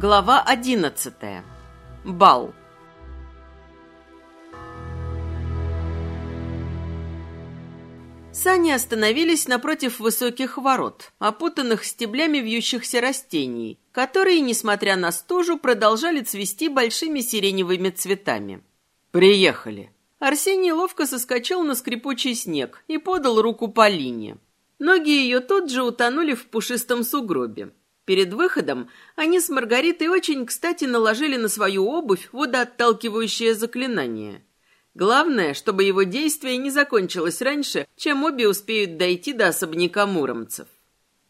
Глава одиннадцатая. Бал. Сани остановились напротив высоких ворот, опутанных стеблями вьющихся растений, которые, несмотря на стужу, продолжали цвести большими сиреневыми цветами. «Приехали!» Арсений ловко соскочил на скрипучий снег и подал руку Полине. Ноги ее тут же утонули в пушистом сугробе. Перед выходом они с Маргаритой очень кстати наложили на свою обувь водоотталкивающее заклинание. Главное, чтобы его действие не закончилось раньше, чем обе успеют дойти до особняка муромцев.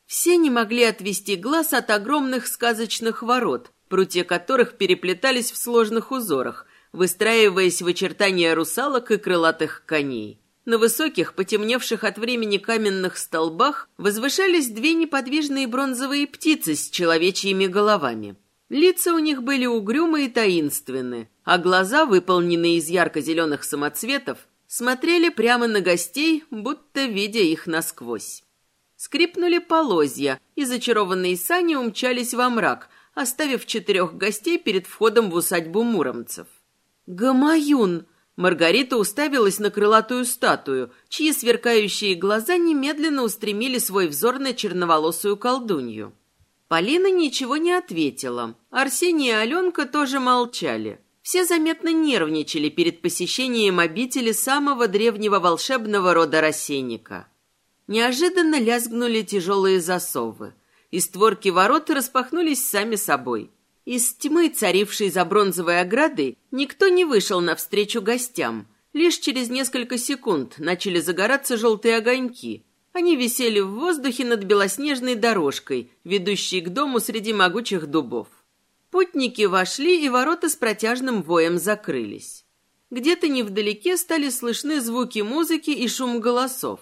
Все не могли отвести глаз от огромных сказочных ворот, прутья которых переплетались в сложных узорах, выстраиваясь в очертания русалок и крылатых коней. На высоких, потемневших от времени каменных столбах возвышались две неподвижные бронзовые птицы с человечьими головами. Лица у них были угрюмые и таинственны, а глаза, выполненные из ярко-зеленых самоцветов, смотрели прямо на гостей, будто видя их насквозь. Скрипнули полозья, и зачарованные сани умчались во мрак, оставив четырех гостей перед входом в усадьбу муромцев. «Гамаюн!» Маргарита уставилась на крылатую статую, чьи сверкающие глаза немедленно устремили свой взор на черноволосую колдунью. Полина ничего не ответила. Арсений и Аленка тоже молчали. Все заметно нервничали перед посещением обители самого древнего волшебного рода рассейника. Неожиданно лязгнули тяжелые засовы, и створки ворот распахнулись сами собой – из тьмы, царившей за бронзовой оградой, никто не вышел навстречу гостям. Лишь через несколько секунд начали загораться желтые огоньки. Они висели в воздухе над белоснежной дорожкой, ведущей к дому среди могучих дубов. Путники вошли, и ворота с протяжным воем закрылись. Где-то невдалеке стали слышны звуки музыки и шум голосов.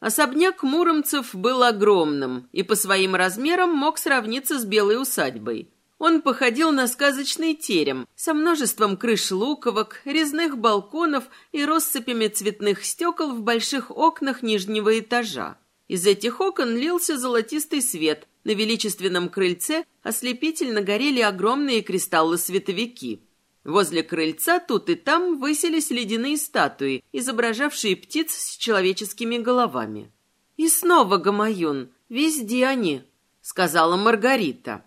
Особняк муромцев был огромным и по своим размерам мог сравниться с белой усадьбой – он походил на сказочный терем со множеством крыш луковок, резных балконов и россыпями цветных стекол в больших окнах нижнего этажа. Из этих окон лился золотистый свет, на величественном крыльце ослепительно горели огромные кристаллы-световики. Возле крыльца тут и там высились ледяные статуи, изображавшие птиц с человеческими головами. «И снова Гамаюн, везде они», — сказала Маргарита.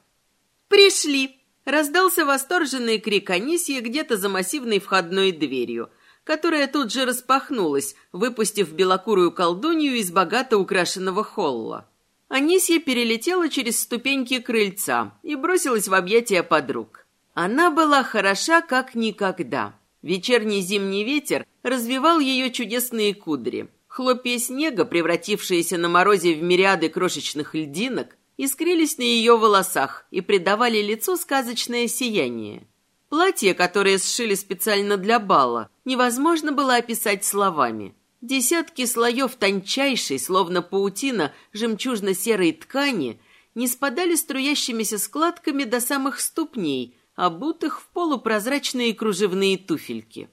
«Пришли!» — раздался восторженный крик Анисьи где-то за массивной входной дверью, которая тут же распахнулась, выпустив белокурую колдунью из богато украшенного холла. Анисья перелетела через ступеньки крыльца и бросилась в объятия подруг. Она была хороша как никогда. Вечерний зимний ветер развивал ее чудесные кудри. Хлопья снега, превратившиеся на морозе в мириады крошечных льдинок, искрились на ее волосах и придавали лицу сказочное сияние. Платье, которое сшили специально для бала, невозможно было описать словами. Десятки слоев тончайшей, словно паутина, жемчужно-серой ткани не спадали струящимися складками до самых ступней, обутых в полупрозрачные кружевные туфельки.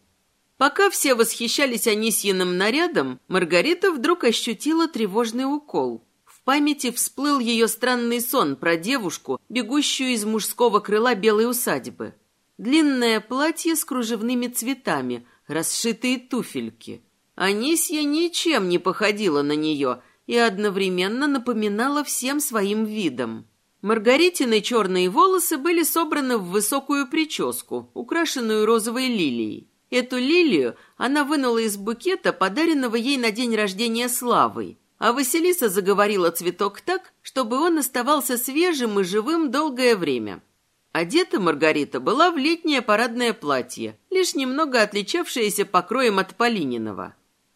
Пока все восхищались Анисьиным нарядом, Маргарита вдруг ощутила тревожный укол – памяти всплыл ее странный сон про девушку, бегущую из мужского крыла белой усадьбы. Длинное платье с кружевными цветами, расшитые туфельки. Анисья ничем не походила на нее и одновременно напоминала всем своим видом. Маргаритины черные волосы были собраны в высокую прическу, украшенную розовой лилией. Эту лилию она вынула из букета, подаренного ей на день рождения Славой, а Василиса заговорила цветок так, чтобы он оставался свежим и живым долгое время. Одета Маргарита была в летнее парадное платье, лишь немного отличавшееся покроем от Полининого.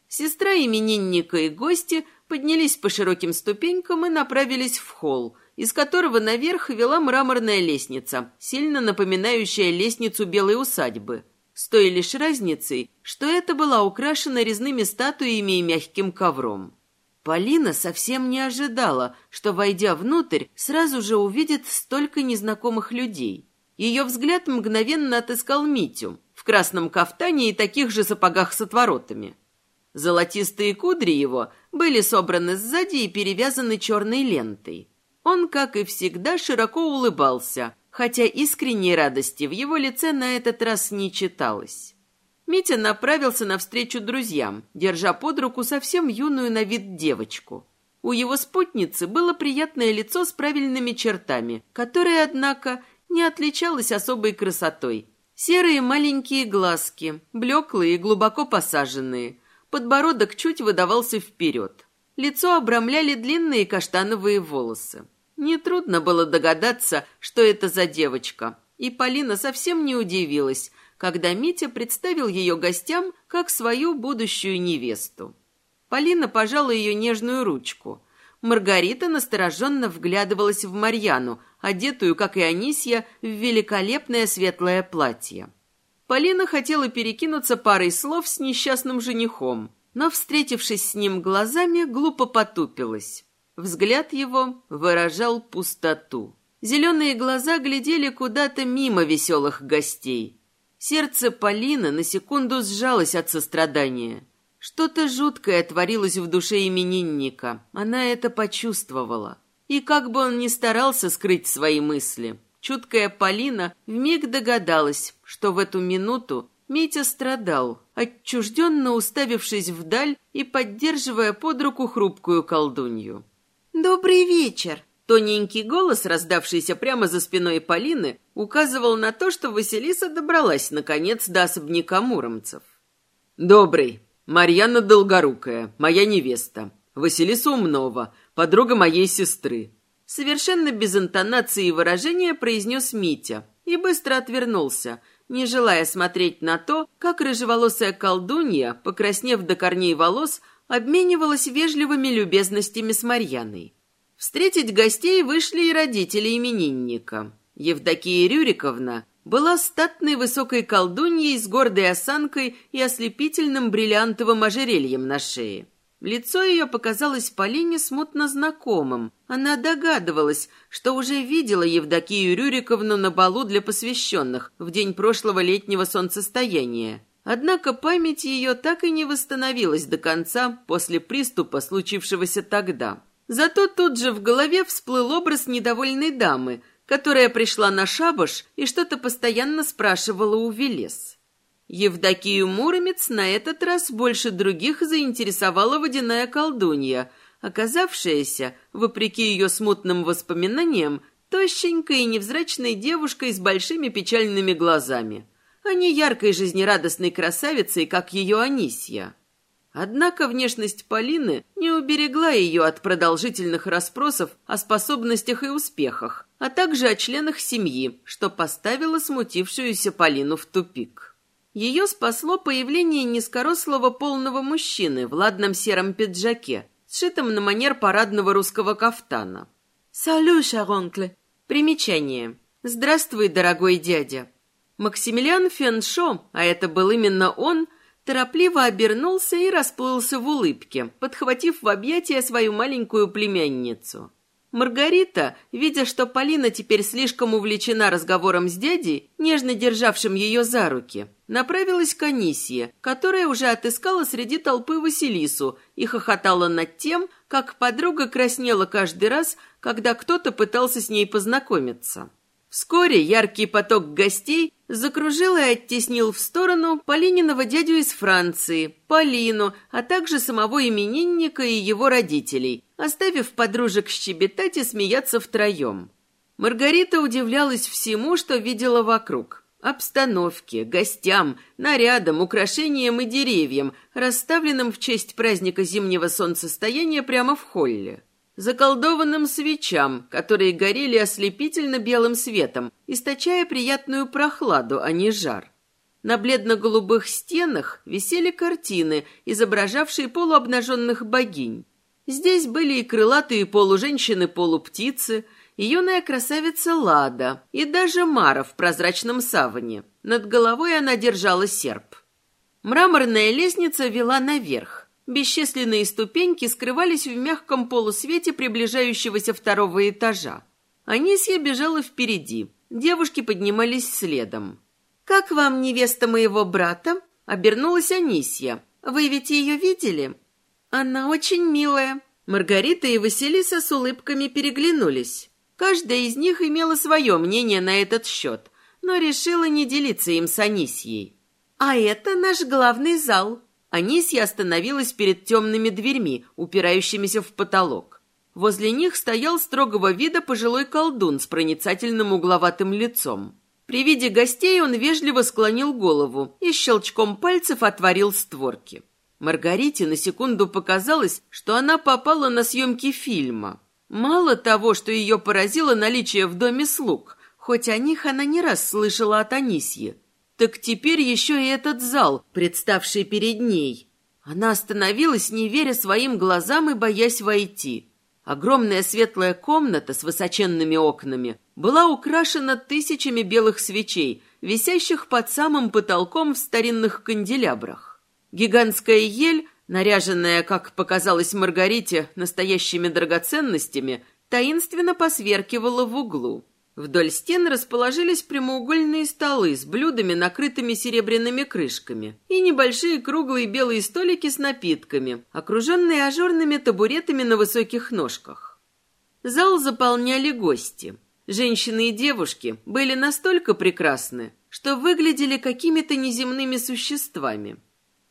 Сестра именинника и гости поднялись по широким ступенькам и направились в холл, из которого наверх вела мраморная лестница, сильно напоминающая лестницу белой усадьбы, с той лишь разницей, что это была украшена резными статуями и мягким ковром. Полина совсем не ожидала, что, войдя внутрь, сразу же увидит столько незнакомых людей. Ее взгляд мгновенно отыскал Митю в красном кафтане и таких же сапогах с отворотами. Золотистые кудри его были собраны сзади и перевязаны черной лентой. Он, как и всегда, широко улыбался, хотя искренней радости в его лице на этот раз не читалось. Митя направился навстречу друзьям, держа под руку совсем юную на вид девочку. У его спутницы было приятное лицо с правильными чертами, которое, однако, не отличалось особой красотой. Серые маленькие глазки, блеклые и глубоко посаженные. Подбородок чуть выдавался вперед. Лицо обрамляли длинные каштановые волосы. Нетрудно было догадаться, что это за девочка. И Полина совсем не удивилась, когда Митя представил ее гостям как свою будущую невесту. Полина пожала ее нежную ручку. Маргарита настороженно вглядывалась в Марьяну, одетую, как и Анисья, в великолепное светлое платье. Полина хотела перекинуться парой слов с несчастным женихом, но, встретившись с ним глазами, глупо потупилась. Взгляд его выражал пустоту. Зеленые глаза глядели куда-то мимо веселых гостей. Сердце Полины на секунду сжалось от сострадания. Что-то жуткое творилось в душе именинника. Она это почувствовала. И как бы он ни старался скрыть свои мысли, чуткая Полина вмиг догадалась, что в эту минуту Митя страдал, отчужденно уставившись вдаль и поддерживая под руку хрупкую колдунью. «Добрый вечер!» Тоненький голос, раздавшийся прямо за спиной Полины, указывал на то, что Василиса добралась, наконец, до особняка муромцев. «Добрый. Марьяна Долгорукая, моя невеста. Василиса Умнова, подруга моей сестры». Совершенно без интонации и выражения произнес Митя и быстро отвернулся, не желая смотреть на то, как рыжеволосая колдунья, покраснев до корней волос, обменивалась вежливыми любезностями с Марьяной. Встретить гостей вышли и родители именинника. Евдокия Рюриковна была статной высокой колдуньей с гордой осанкой и ослепительным бриллиантовым ожерельем на шее. Лицо ее показалось Полине смутно знакомым. Она догадывалась, что уже видела Евдокию Рюриковну на балу для посвященных в день прошлого летнего солнцестояния. Однако память ее так и не восстановилась до конца после приступа, случившегося тогда. Зато тут же в голове всплыл образ недовольной дамы, которая пришла на шабаш и что-то постоянно спрашивала у Велес. Евдокию Муромец на этот раз больше других заинтересовала водяная колдунья, оказавшаяся, вопреки ее смутным воспоминаниям, тощенькой и невзрачной девушкой с большими печальными глазами – а не яркой жизнерадостной красавицей, как ее Анисья. Однако внешность Полины не уберегла ее от продолжительных расспросов о способностях и успехах, а также о членах семьи, что поставило смутившуюся Полину в тупик. Ее спасло появление низкорослого полного мужчины в ладном сером пиджаке, сшитом на манер парадного русского кафтана. «Салю, шаронкле!» Примечание. «Здравствуй, дорогой дядя!» Максимилиан Феншо, а это был именно он, торопливо обернулся и расплылся в улыбке, подхватив в объятия свою маленькую племянницу. Маргарита, видя, что Полина теперь слишком увлечена разговором с дядей, нежно державшим ее за руки, направилась к Анисье, которая уже отыскала среди толпы Василису и хохотала над тем, как подруга краснела каждый раз, когда кто-то пытался с ней познакомиться. Вскоре яркий поток гостей закружил и оттеснил в сторону Полининого дядю из Франции, Полину, а также самого именинника и его родителей, оставив подружек щебетать и смеяться втроем. Маргарита удивлялась всему, что видела вокруг. Обстановке, гостям, нарядам, украшениям и деревьям, расставленным в честь праздника зимнего солнцестояния прямо в холле заколдованным свечам, которые горели ослепительно белым светом, источая приятную прохладу, а не жар. На бледно-голубых стенах висели картины, изображавшие полуобнаженных богинь. Здесь были и крылатые полуженщины-полуптицы, и юная красавица Лада, и даже Мара в прозрачном саване. Над головой она держала серп. Мраморная лестница вела наверх. Бесчисленные ступеньки скрывались в мягком полусвете приближающегося второго этажа. Анисья бежала впереди. Девушки поднимались следом. «Как вам невеста моего брата?» — обернулась Анисья. «Вы ведь ее видели?» «Она очень милая». Маргарита и Василиса с улыбками переглянулись. Каждая из них имела свое мнение на этот счет, но решила не делиться им с Анисьей. «А это наш главный зал». Анисья остановилась перед темными дверьми, упирающимися в потолок. Возле них стоял строгого вида пожилой колдун с проницательным угловатым лицом. При виде гостей он вежливо склонил голову и щелчком пальцев отворил створки. Маргарите на секунду показалось, что она попала на съемки фильма. Мало того, что ее поразило наличие в доме слуг, хоть о них она не раз слышала от Анисьи, так теперь еще и этот зал, представший перед ней. Она остановилась, не веря своим глазам и боясь войти. Огромная светлая комната с высоченными окнами была украшена тысячами белых свечей, висящих под самым потолком в старинных канделябрах. Гигантская ель, наряженная, как показалось Маргарите, настоящими драгоценностями, таинственно посверкивала в углу. Вдоль стен расположились прямоугольные столы с блюдами, накрытыми серебряными крышками, и небольшие круглые белые столики с напитками, окруженные ажурными табуретами на высоких ножках. Зал заполняли гости. Женщины и девушки были настолько прекрасны, что выглядели какими-то неземными существами.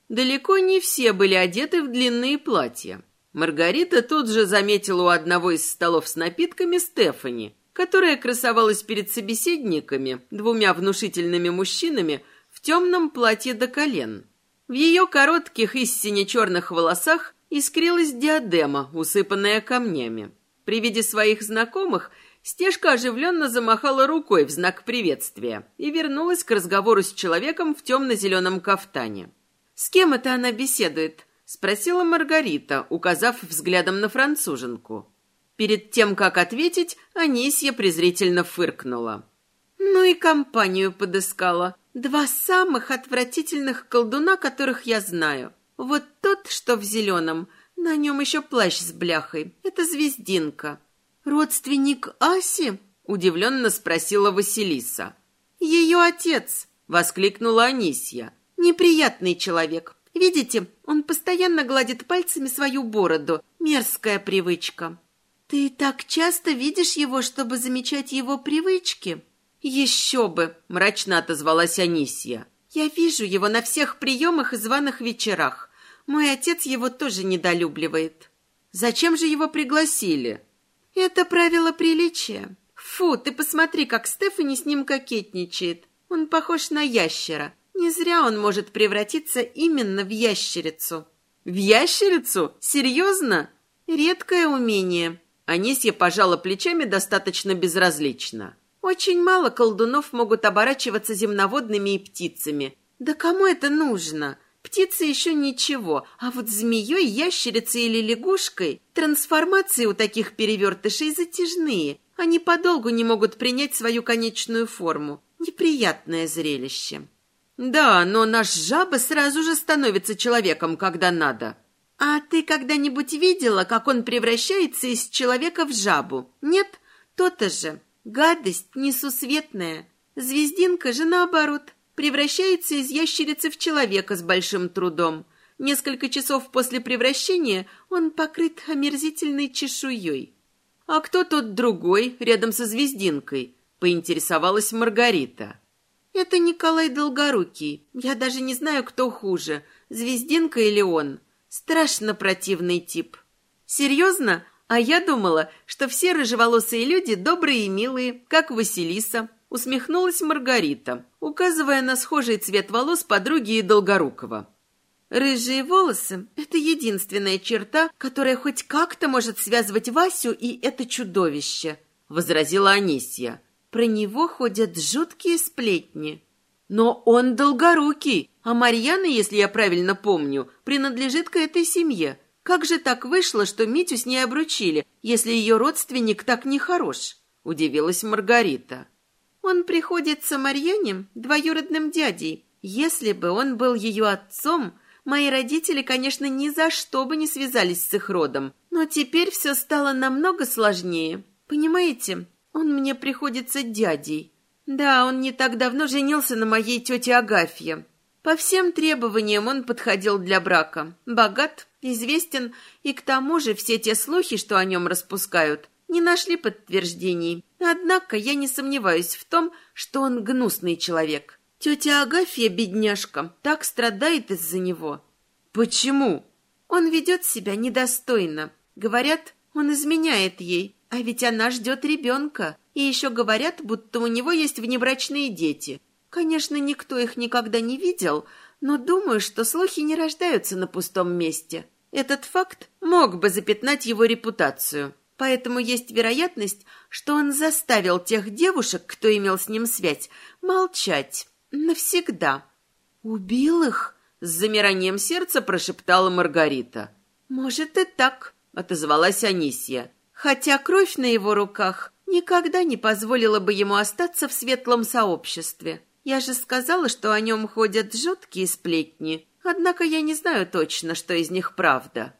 Далеко не все были одеты в длинные платья. Маргарита тут же заметила у одного из столов с напитками Стефани – которая красовалась перед собеседниками, двумя внушительными мужчинами, в темном платье до колен. В ее коротких и сине-черных волосах искрилась диадема, усыпанная камнями. При виде своих знакомых Стежка оживленно замахала рукой в знак приветствия и вернулась к разговору с человеком в темно-зеленом кафтане. «С кем это она беседует?» — спросила Маргарита, указав взглядом на француженку. Перед тем, как ответить, Анисья презрительно фыркнула. Ну и компанию подыскала. Два самых отвратительных колдуна, которых я знаю. Вот тот, что в зеленом, на нем еще плащ с бляхой. Это звездинка. Родственник Аси? Удивленно спросила Василиса. Ее отец, воскликнула Анисья. Неприятный человек. Видите, он постоянно гладит пальцами свою бороду. Мерзкая привычка. «Ты так часто видишь его, чтобы замечать его привычки?» «Еще бы!» – мрачно отозвалась Анисья. «Я вижу его на всех приемах и званых вечерах. Мой отец его тоже недолюбливает». «Зачем же его пригласили?» «Это правило приличия. Фу, ты посмотри, как Стефани с ним кокетничает. Он похож на ящера. Не зря он может превратиться именно в ящерицу». «В ящерицу? Серьезно?» «Редкое умение. Анисья пожала плечами достаточно безразлично. «Очень мало колдунов могут оборачиваться земноводными и птицами. Да кому это нужно? Птицы еще ничего, а вот змеей, ящерицей или лягушкой трансформации у таких перевертышей затяжные. Они подолгу не могут принять свою конечную форму. Неприятное зрелище». «Да, но наш жаба сразу же становится человеком, когда надо», «А ты когда-нибудь видела, как он превращается из человека в жабу? Нет? То-то же. Гадость несусветная. Звездинка же, наоборот, превращается из ящерицы в человека с большим трудом. Несколько часов после превращения он покрыт омерзительной чешуей. «А кто тот другой, рядом со звездинкой?» — поинтересовалась Маргарита. «Это Николай Долгорукий. Я даже не знаю, кто хуже, звездинка или он. Страшно противный тип. Серьезно? А я думала, что все рыжеволосые люди добрые и милые, как Василиса. Усмехнулась Маргарита, указывая на схожий цвет волос подруги и Долгорукова. Рыжие волосы – это единственная черта, которая хоть как-то может связывать Васю и это чудовище, – возразила Анисья. Про него ходят жуткие сплетни. Но он долгорукий, а Марьяна, если я правильно помню, принадлежит к этой семье. Как же так вышло, что Митю с ней обручили, если ее родственник так нехорош?» – удивилась Маргарита. «Он приходится Марьяне двоюродным дядей. Если бы он был ее отцом, мои родители, конечно, ни за что бы не связались с их родом. Но теперь все стало намного сложнее. Понимаете, он мне приходится дядей. Да, он не так давно женился на моей тете Агафье. По всем требованиям он подходил для брака. Богат, известен, и к тому же все те слухи, что о нем распускают, не нашли подтверждений. Однако я не сомневаюсь в том, что он гнусный человек. Тетя Агафья, бедняжка, так страдает из-за него. Почему? Он ведет себя недостойно. Говорят, он изменяет ей, а ведь она ждет ребенка. И еще говорят, будто у него есть внебрачные дети. Конечно, никто их никогда не видел, но думаю, что слухи не рождаются на пустом месте. Этот факт мог бы запятнать его репутацию. Поэтому есть вероятность, что он заставил тех девушек, кто имел с ним связь, молчать. Навсегда. «Убил их?» — с замиранием сердца прошептала Маргарита. «Может и так», — отозвалась Анисия. «Хотя кровь на его руках никогда не позволила бы ему остаться в светлом сообществе. Я же сказала, что о нем ходят жуткие сплетни, однако я не знаю точно, что из них правда».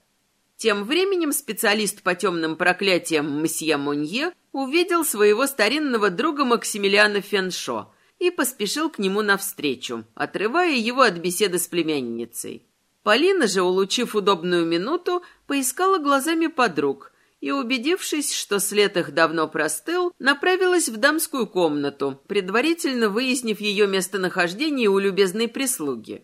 Тем временем специалист по темным проклятиям мсье Монье увидел своего старинного друга Максимилиана Феншо и поспешил к нему навстречу, отрывая его от беседы с племянницей. Полина же, улучив удобную минуту, поискала глазами подруг и, убедившись, что след их давно простыл, направилась в дамскую комнату, предварительно выяснив ее местонахождение у любезной прислуги.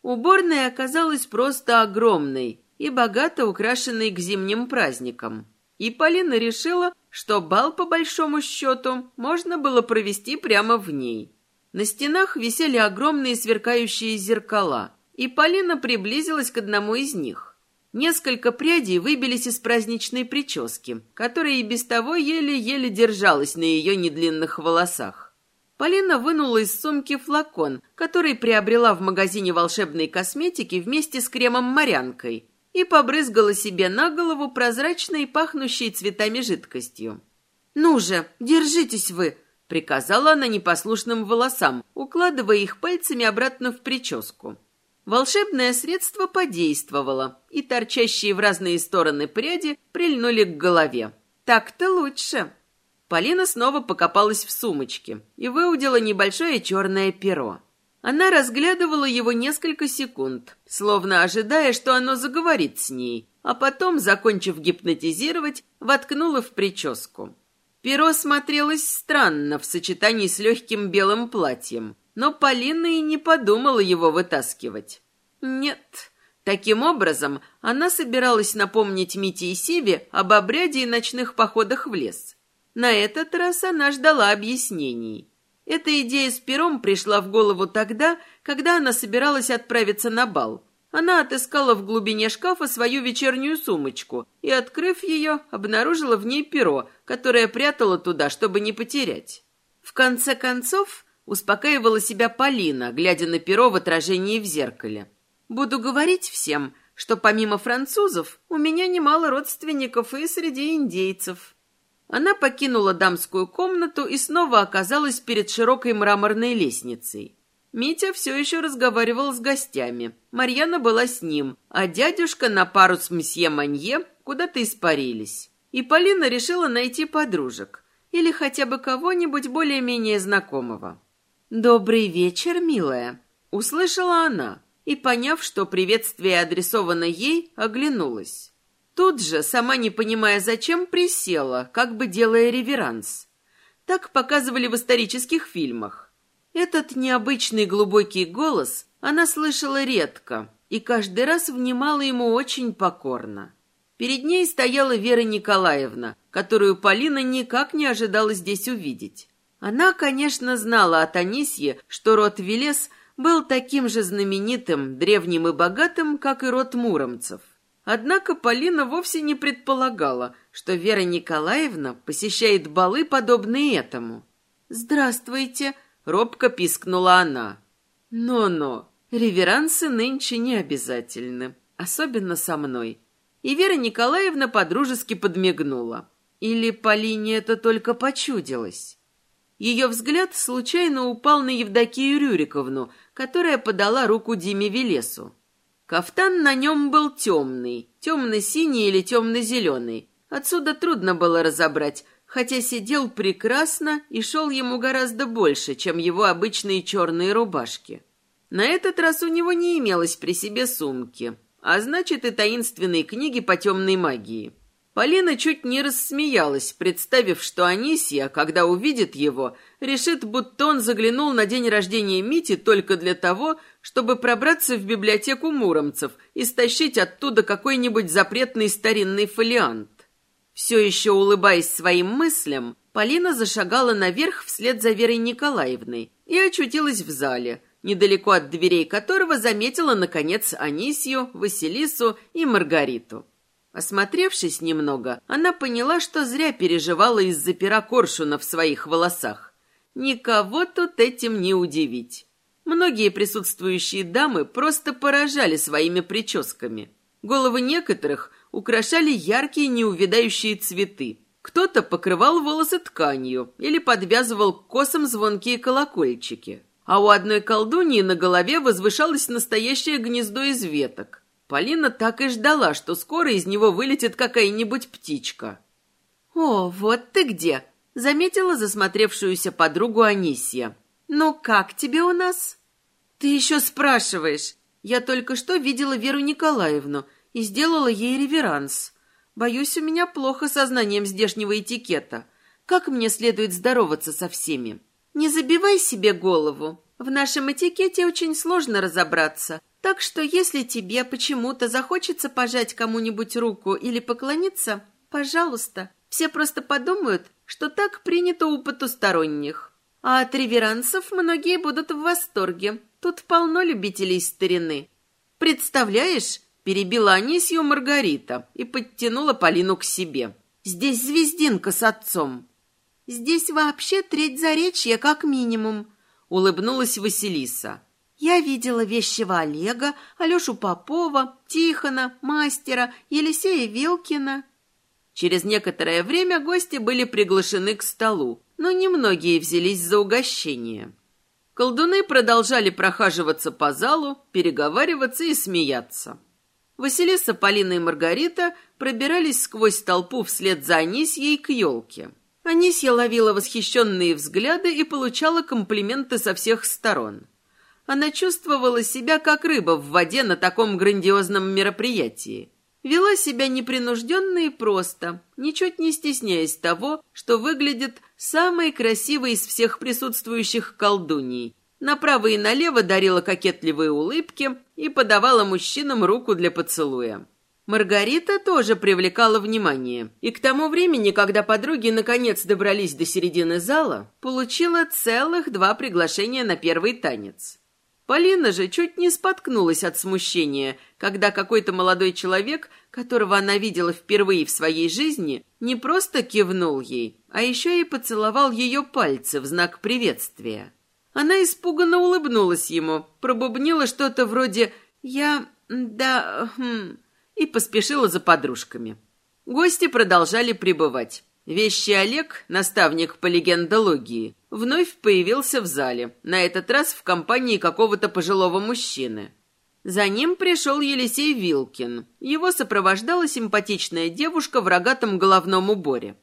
Уборная оказалась просто огромной и богато украшенной к зимним праздникам. И Полина решила, что бал, по большому счету, можно было провести прямо в ней. На стенах висели огромные сверкающие зеркала, и Полина приблизилась к одному из них. Несколько прядей выбились из праздничной прически, которая и без того еле-еле держалась на ее недлинных волосах. Полина вынула из сумки флакон, который приобрела в магазине волшебной косметики вместе с кремом-морянкой, и побрызгала себе на голову прозрачной, пахнущей цветами жидкостью. «Ну же, держитесь вы!» — приказала она непослушным волосам, укладывая их пальцами обратно в прическу. Волшебное средство подействовало, и торчащие в разные стороны пряди прильнули к голове. «Так-то лучше!» Полина снова покопалась в сумочке и выудила небольшое черное перо. Она разглядывала его несколько секунд, словно ожидая, что оно заговорит с ней, а потом, закончив гипнотизировать, воткнула в прическу. Перо смотрелось странно в сочетании с легким белым платьем, но Полина и не подумала его вытаскивать. Нет. Таким образом, она собиралась напомнить Мите и Сиве об обряде и ночных походах в лес. На этот раз она ждала объяснений. Эта идея с пером пришла в голову тогда, когда она собиралась отправиться на бал. Она отыскала в глубине шкафа свою вечернюю сумочку и, открыв ее, обнаружила в ней перо, которое прятала туда, чтобы не потерять. В конце концов, успокаивала себя Полина, глядя на перо в отражении в зеркале. «Буду говорить всем, что помимо французов у меня немало родственников и среди индейцев». Она покинула дамскую комнату и снова оказалась перед широкой мраморной лестницей. Митя все еще разговаривал с гостями. Марьяна была с ним, а дядюшка на пару с мсье Манье куда-то испарились. И Полина решила найти подружек или хотя бы кого-нибудь более-менее знакомого. «Добрый вечер, милая», — услышала она, и, поняв, что приветствие адресовано ей, оглянулась. Тут же, сама не понимая зачем, присела, как бы делая реверанс. Так показывали в исторических фильмах. Этот необычный глубокий голос она слышала редко и каждый раз внимала ему очень покорно. Перед ней стояла Вера Николаевна, которую Полина никак не ожидала здесь увидеть. Она, конечно, знала от Анисье, что род Велес был таким же знаменитым, древним и богатым, как и род муромцев. Однако Полина вовсе не предполагала, что Вера Николаевна посещает балы, подобные этому. «Здравствуйте!» — робко пискнула она. «Но-но, реверансы нынче не обязательны, особенно со мной». И Вера Николаевна подружески подмигнула. Или Полине это только почудилось? Ее взгляд случайно упал на Евдокию Рюриковну, которая подала руку Диме Велесу. Кафтан на нем был темный, темно-синий или темно-зеленый. Отсюда трудно было разобрать, хотя сидел прекрасно и шел ему гораздо больше, чем его обычные черные рубашки. На этот раз у него не имелось при себе сумки, а значит и таинственной книги по темной магии. Полина чуть не рассмеялась, представив, что Анисия, когда увидит его, решит, будто он заглянул на день рождения Мити только для того, чтобы пробраться в библиотеку муромцев и стащить оттуда какой-нибудь запретный старинный фолиант. Все еще улыбаясь своим мыслям, Полина зашагала наверх вслед за Верой Николаевной и очутилась в зале, недалеко от дверей которого заметила, наконец, Анисью, Василису и Маргариту. Осмотревшись немного, она поняла, что зря переживала из-за пера коршуна в своих волосах. Никого тут этим не удивить. Многие присутствующие дамы просто поражали своими прическами. Головы некоторых украшали яркие неувядающие цветы. Кто-то покрывал волосы тканью или подвязывал к косам звонкие колокольчики. А у одной колдуньи на голове возвышалось настоящее гнездо из веток. Полина так и ждала, что скоро из него вылетит какая-нибудь птичка. «О, вот ты где!» — заметила засмотревшуюся подругу Анисия. «Ну как тебе у нас?» «Ты еще спрашиваешь. Я только что видела Веру Николаевну и сделала ей реверанс. Боюсь, у меня плохо со знанием здешнего этикета. Как мне следует здороваться со всеми?» «Не забивай себе голову. В нашем этикете очень сложно разобраться. Так что если тебе почему-то захочется пожать кому-нибудь руку или поклониться, пожалуйста, все просто подумают, что так принято у потусторонних. А от реверансов многие будут в восторге. Тут полно любителей старины. Представляешь, перебила Анисью Маргарита и подтянула Полину к себе. Здесь звездинка с отцом. Здесь вообще треть заречья как минимум, улыбнулась Василиса. Я видела вещего Олега, Алешу Попова, Тихона, Мастера, Елисея Вилкина. Через некоторое время гости были приглашены к столу, но немногие взялись за угощение. Колдуны продолжали прохаживаться по залу, переговариваться и смеяться. Василиса, Полина и Маргарита пробирались сквозь толпу вслед за Анисьей к елке. Анисья ловила восхищенные взгляды и получала комплименты со всех сторон – она чувствовала себя как рыба в воде на таком грандиозном мероприятии. Вела себя непринужденно и просто, ничуть не стесняясь того, что выглядит самой красивой из всех присутствующих колдуней. Направо и налево дарила кокетливые улыбки и подавала мужчинам руку для поцелуя. Маргарита тоже привлекала внимание, и к тому времени, когда подруги наконец добрались до середины зала, получила целых два приглашения на первый танец. Полина же чуть не споткнулась от смущения, когда какой-то молодой человек, которого она видела впервые в своей жизни, не просто кивнул ей, а еще и поцеловал ее пальцы в знак приветствия. Она испуганно улыбнулась ему, пробубнила что-то вроде «Я... да... хм...» и поспешила за подружками. Гости продолжали пребывать. Вещий Олег, наставник по легендологии, вновь появился в зале, на этот раз в компании какого-то пожилого мужчины. За ним пришел Елисей Вилкин. Его сопровождала симпатичная девушка в рогатом головном уборе.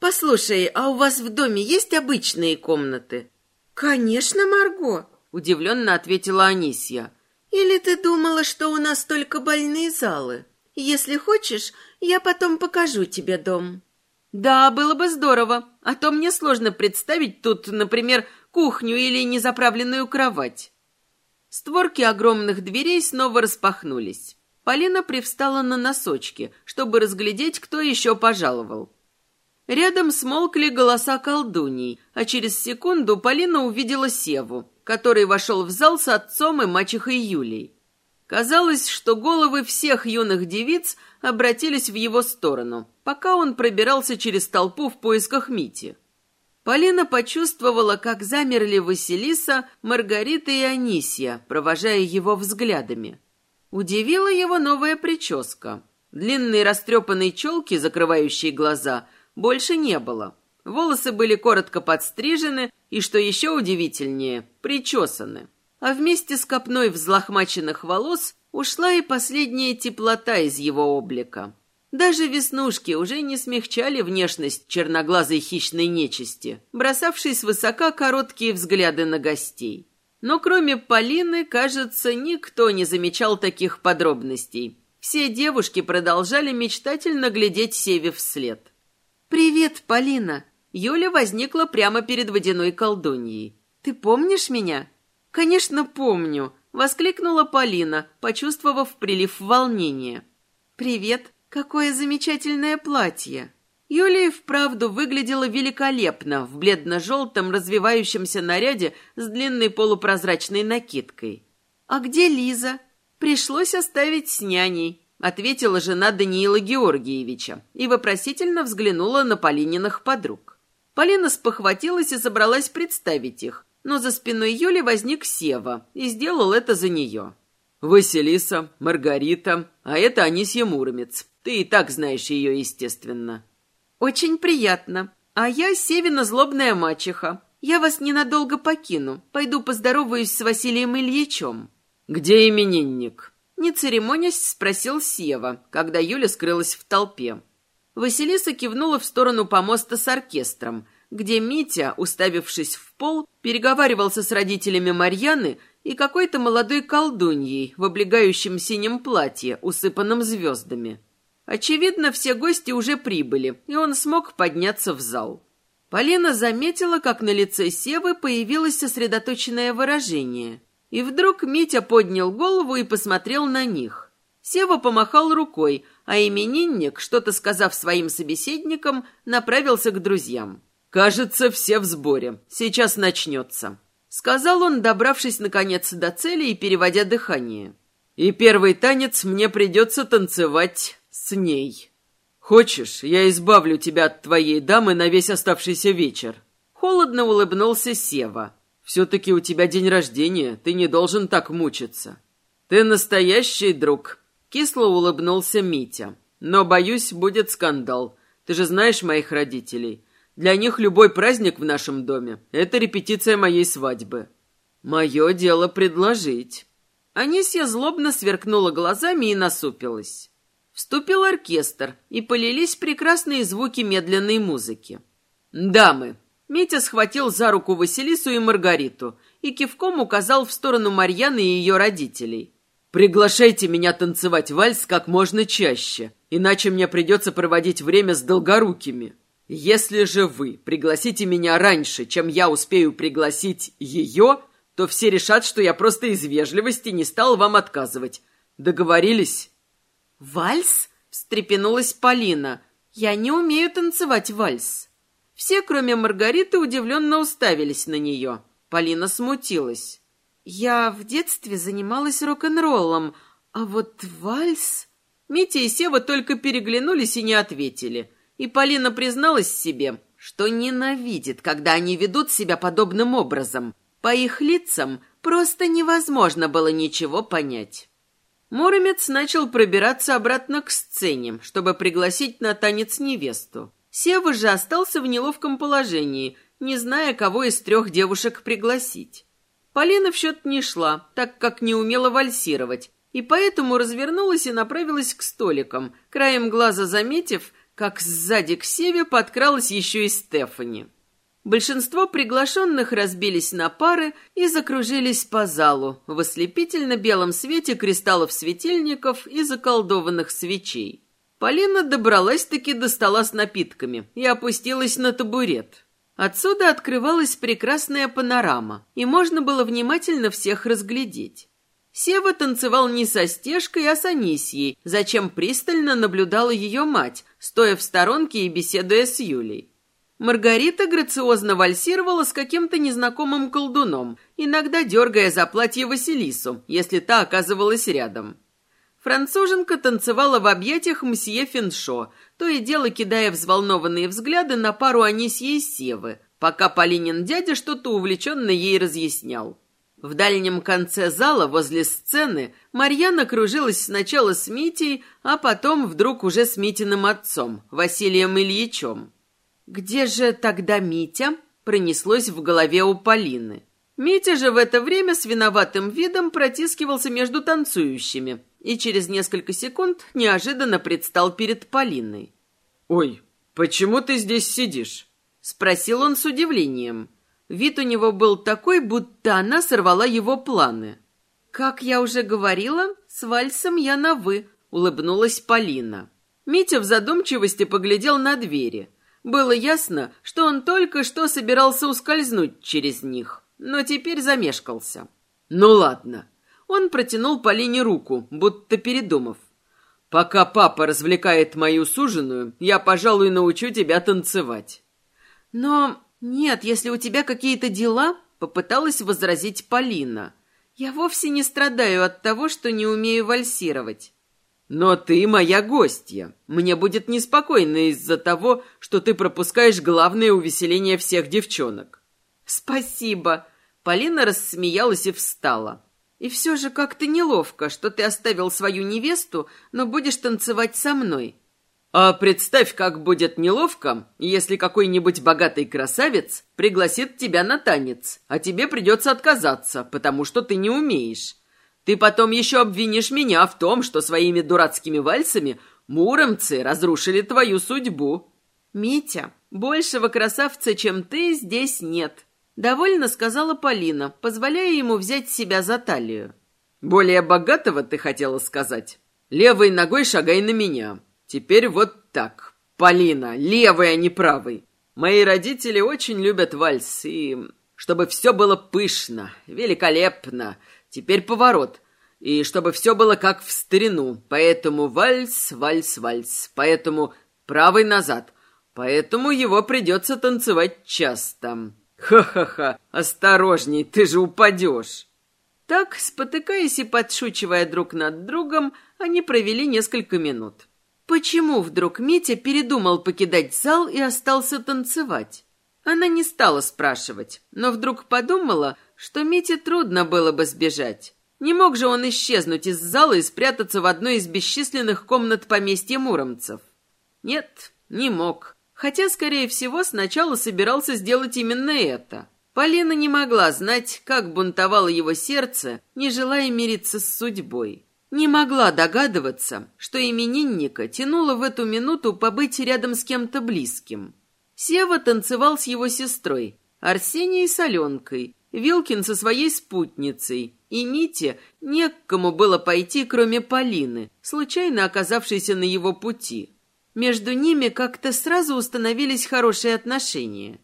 «Послушай, а у вас в доме есть обычные комнаты?» «Конечно, Марго», — удивленно ответила Анисья. «Или ты думала, что у нас только больные залы? Если хочешь, я потом покажу тебе дом». Да, было бы здорово, а то мне сложно представить тут, например, кухню или незаправленную кровать. Створки огромных дверей снова распахнулись. Полина привстала на носочки, чтобы разглядеть, кто еще пожаловал. Рядом смолкли голоса колдуней, а через секунду Полина увидела Севу, который вошел в зал с отцом и мачехой Юлей. Казалось, что головы всех юных девиц обратились в его сторону, пока он пробирался через толпу в поисках Мити. Полина почувствовала, как замерли Василиса, Маргарита и Анисия, провожая его взглядами. Удивила его новая прическа. Длинной растрепанной челки, закрывающей глаза, больше не было. Волосы были коротко подстрижены и, что еще удивительнее, причесаны а вместе с копной взлохмаченных волос ушла и последняя теплота из его облика. Даже веснушки уже не смягчали внешность черноглазой хищной нечисти, бросавшей свысока короткие взгляды на гостей. Но кроме Полины, кажется, никто не замечал таких подробностей. Все девушки продолжали мечтательно глядеть Севе вслед. «Привет, Полина!» Юля возникла прямо перед водяной колдуньей. «Ты помнишь меня?» «Конечно, помню!» — воскликнула Полина, почувствовав прилив волнения. «Привет! Какое замечательное платье!» Юлия вправду выглядела великолепно в бледно-желтом развивающемся наряде с длинной полупрозрачной накидкой. «А где Лиза?» «Пришлось оставить с няней», — ответила жена Даниила Георгиевича и вопросительно взглянула на Полининых подруг. Полина спохватилась и собралась представить их, но за спиной Юли возник Сева и сделал это за нее. «Василиса, Маргарита, а это Анисья Муромец. Ты и так знаешь ее, естественно». «Очень приятно. А я Севина злобная мачеха. Я вас ненадолго покину. Пойду поздороваюсь с Василием Ильичем». «Где именинник?» Не церемонясь, спросил Сева, когда Юля скрылась в толпе. Василиса кивнула в сторону помоста с оркестром, где Митя, уставившись в пол, переговаривался с родителями Марьяны и какой-то молодой колдуньей в облегающем синем платье, усыпанном звездами. Очевидно, все гости уже прибыли, и он смог подняться в зал. Полина заметила, как на лице Севы появилось сосредоточенное выражение. И вдруг Митя поднял голову и посмотрел на них. Сева помахал рукой, а именинник, что-то сказав своим собеседникам, направился к друзьям. «Кажется, все в сборе. Сейчас начнется», — сказал он, добравшись наконец до цели и переводя дыхание. «И первый танец мне придется танцевать с ней. Хочешь, я избавлю тебя от твоей дамы на весь оставшийся вечер?» Холодно улыбнулся Сева. «Все-таки у тебя день рождения, ты не должен так мучиться». «Ты настоящий друг», — кисло улыбнулся Митя. «Но, боюсь, будет скандал. Ты же знаешь моих родителей. Для них любой праздник в нашем доме — это репетиция моей свадьбы. Мое дело предложить». Анисья злобно сверкнула глазами и насупилась. Вступил оркестр, и полились прекрасные звуки медленной музыки. «Дамы!» Митя схватил за руку Василису и Маргариту и кивком указал в сторону Марьяны и ее родителей. «Приглашайте меня танцевать вальс как можно чаще, иначе мне придется проводить время с долгорукими. Если же вы пригласите меня раньше, чем я успею пригласить ее, то все решат, что я просто из вежливости не стал вам отказывать. Договорились?» «Вальс?» — встрепенулась Полина. «Я не умею танцевать вальс». Все, кроме Маргариты, удивленно уставились на нее. Полина смутилась. «Я в детстве занималась рок-н-роллом, а вот вальс...» Митя и Сева только переглянулись и не ответили. И Полина призналась себе, что ненавидит, когда они ведут себя подобным образом. По их лицам просто невозможно было ничего понять. Муромец начал пробираться обратно к сцене, чтобы пригласить на танец невесту. Сева же остался в неловком положении, не зная, кого из трех девушек пригласить. Полина в счет не шла, так как не умела вальсировать, и поэтому развернулась и направилась к столикам, краем глаза заметив, как сзади к Севе подкралась еще и Стефани. Большинство приглашенных разбились на пары и закружились по залу в ослепительно-белом свете кристаллов светильников и заколдованных свечей. Полина добралась-таки до стола с напитками и опустилась на табурет. Отсюда открывалась прекрасная панорама, и можно было внимательно всех разглядеть. Сева танцевал не со стежкой, а с Анисьей, зачем пристально наблюдала ее мать, стоя в сторонке и беседуя с Юлей. Маргарита грациозно вальсировала с каким-то незнакомым колдуном, иногда дергая за платье Василису, если та оказывалась рядом. Француженка танцевала в объятиях мсье Финшо, то и дело кидая взволнованные взгляды на пару Анисьи и Севы, пока Полинин дядя что-то увлеченно ей разъяснял. В дальнем конце зала, возле сцены, Марьяна кружилась сначала с Митей, а потом вдруг уже с Митиным отцом, Василием Ильичем. «Где же тогда Митя?» пронеслось в голове у Полины. Митя же в это время с виноватым видом протискивался между танцующими и через несколько секунд неожиданно предстал перед Полиной. «Ой, почему ты здесь сидишь?» — спросил он с удивлением. Вид у него был такой, будто она сорвала его планы. «Как я уже говорила, с вальсом я на «вы», — улыбнулась Полина. Митя в задумчивости поглядел на двери. Было ясно, что он только что собирался ускользнуть через них, но теперь замешкался. «Ну ладно». Он протянул Полине руку, будто передумав. «Пока папа развлекает мою суженую, я, пожалуй, научу тебя танцевать». «Но нет, если у тебя какие-то дела...» — попыталась возразить Полина. «Я вовсе не страдаю от того, что не умею вальсировать». «Но ты моя гостья. Мне будет неспокойно из-за того, что ты пропускаешь главное увеселение всех девчонок». «Спасибо!» Полина рассмеялась и встала. «И все же как-то неловко, что ты оставил свою невесту, но будешь танцевать со мной». А представь, как будет неловко, если какой-нибудь богатый красавец пригласит тебя на танец, а тебе придется отказаться, потому что ты не умеешь. Ты потом еще обвинишь меня в том, что своими дурацкими вальсами муромцы разрушили твою судьбу. Митя, большего красавца, чем ты, здесь нет. Довольно сказала Полина, позволяя ему взять себя за талию. Более богатого ты хотела сказать? Левой ногой шагай на меня. Теперь вот так. Полина, левый, а не правый. Мои родители очень любят вальс, и чтобы все было пышно, великолепно, Теперь поворот. И чтобы все было как в старину. Поэтому вальс, вальс, вальс. Поэтому правый назад. Поэтому его придется танцевать часто. Ха-ха-ха, осторожней, ты же упадешь. Так, спотыкаясь и подшучивая друг над другом, они провели несколько минут. Почему вдруг Митя передумал покидать зал и остался танцевать? Она не стала спрашивать, но вдруг подумала, что Мите трудно было бы сбежать. Не мог же он исчезнуть из зала и спрятаться в одной из бесчисленных комнат поместья муромцев. Нет, не мог. Хотя, скорее всего, сначала собирался сделать именно это. Полина не могла знать, как бунтовало его сердце, не желая мириться с судьбой. Не могла догадываться, что именинника тянуло в эту минуту побыть рядом с кем-то близким. Сева танцевал с его сестрой, Арсенией с Аленкой, Вилкин со своей спутницей, и Мите не к кому было пойти, кроме Полины, случайно оказавшейся на его пути. Между ними как-то сразу установились хорошие отношения.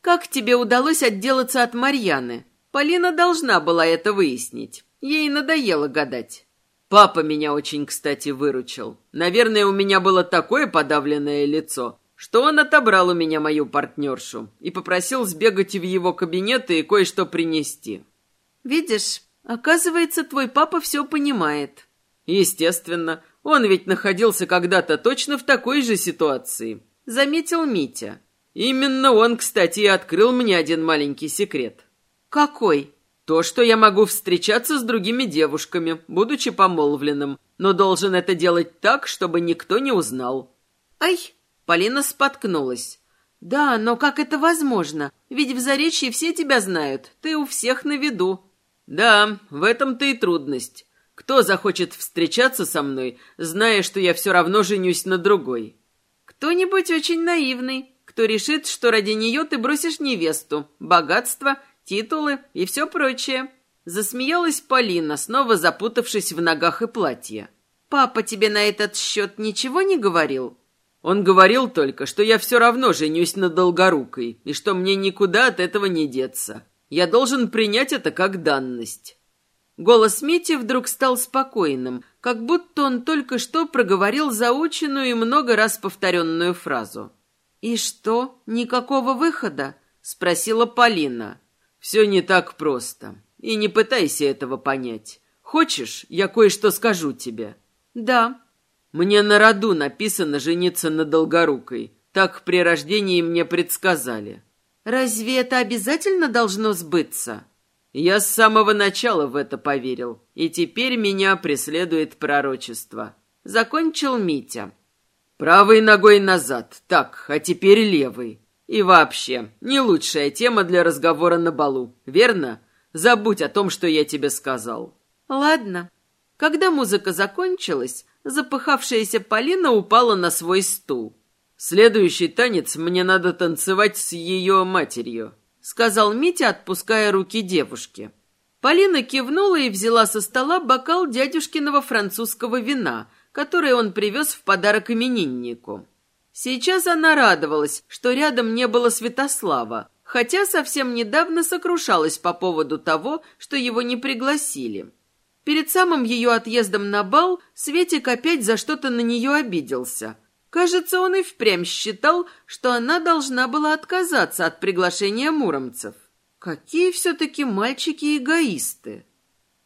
«Как тебе удалось отделаться от Марьяны?» Полина должна была это выяснить. Ей надоело гадать. «Папа меня очень, кстати, выручил. Наверное, у меня было такое подавленное лицо, что он отобрал у меня мою партнершу и попросил сбегать в его кабинет и кое-что принести. «Видишь, оказывается, твой папа все понимает». «Естественно, он ведь находился когда-то точно в такой же ситуации», — заметил Митя. «Именно он, кстати, и открыл мне один маленький секрет». «Какой?» «То, что я могу встречаться с другими девушками, будучи помолвленным, но должен это делать так, чтобы никто не узнал». «Ай!» Полина споткнулась. «Да, но как это возможно? Ведь в Заречье все тебя знают. Ты у всех на виду». «Да, в этом-то и трудность. Кто захочет встречаться со мной, зная, что я все равно женюсь на другой?» «Кто-нибудь очень наивный, кто решит, что ради нее ты бросишь невесту, богатство, титулы и все прочее». Засмеялась Полина, снова запутавшись в ногах и платье. «Папа тебе на этот счет ничего не говорил?» Он говорил только, что я все равно женюсь на Долгорукой, и что мне никуда от этого не деться. Я должен принять это как данность». Голос Мити вдруг стал спокойным, как будто он только что проговорил заученную и много раз повторенную фразу. «И что, никакого выхода?» — спросила Полина. «Все не так просто. И не пытайся этого понять. Хочешь, я кое-что скажу тебе?» «Да», мне на роду написано жениться на Долгорукой. Так при рождении мне предсказали. Разве это обязательно должно сбыться? Я с самого начала в это поверил, и теперь меня преследует пророчество. Закончил Митя. Правой ногой назад, так, а теперь левой. И вообще, не лучшая тема для разговора на балу, верно? Забудь о том, что я тебе сказал. Ладно. Когда музыка закончилась, Запыхавшаяся Полина упала на свой стул. «Следующий танец мне надо танцевать с ее матерью», — сказал Митя, отпуская руки девушки. Полина кивнула и взяла со стола бокал дядюшкиного французского вина, которое он привез в подарок имениннику. Сейчас она радовалась, что рядом не было Святослава, хотя совсем недавно сокрушалась по поводу того, что его не пригласили. Перед самым ее отъездом на бал Светик опять за что-то на нее обиделся. Кажется, он и впрямь считал, что она должна была отказаться от приглашения муромцев. Какие все-таки мальчики-эгоисты!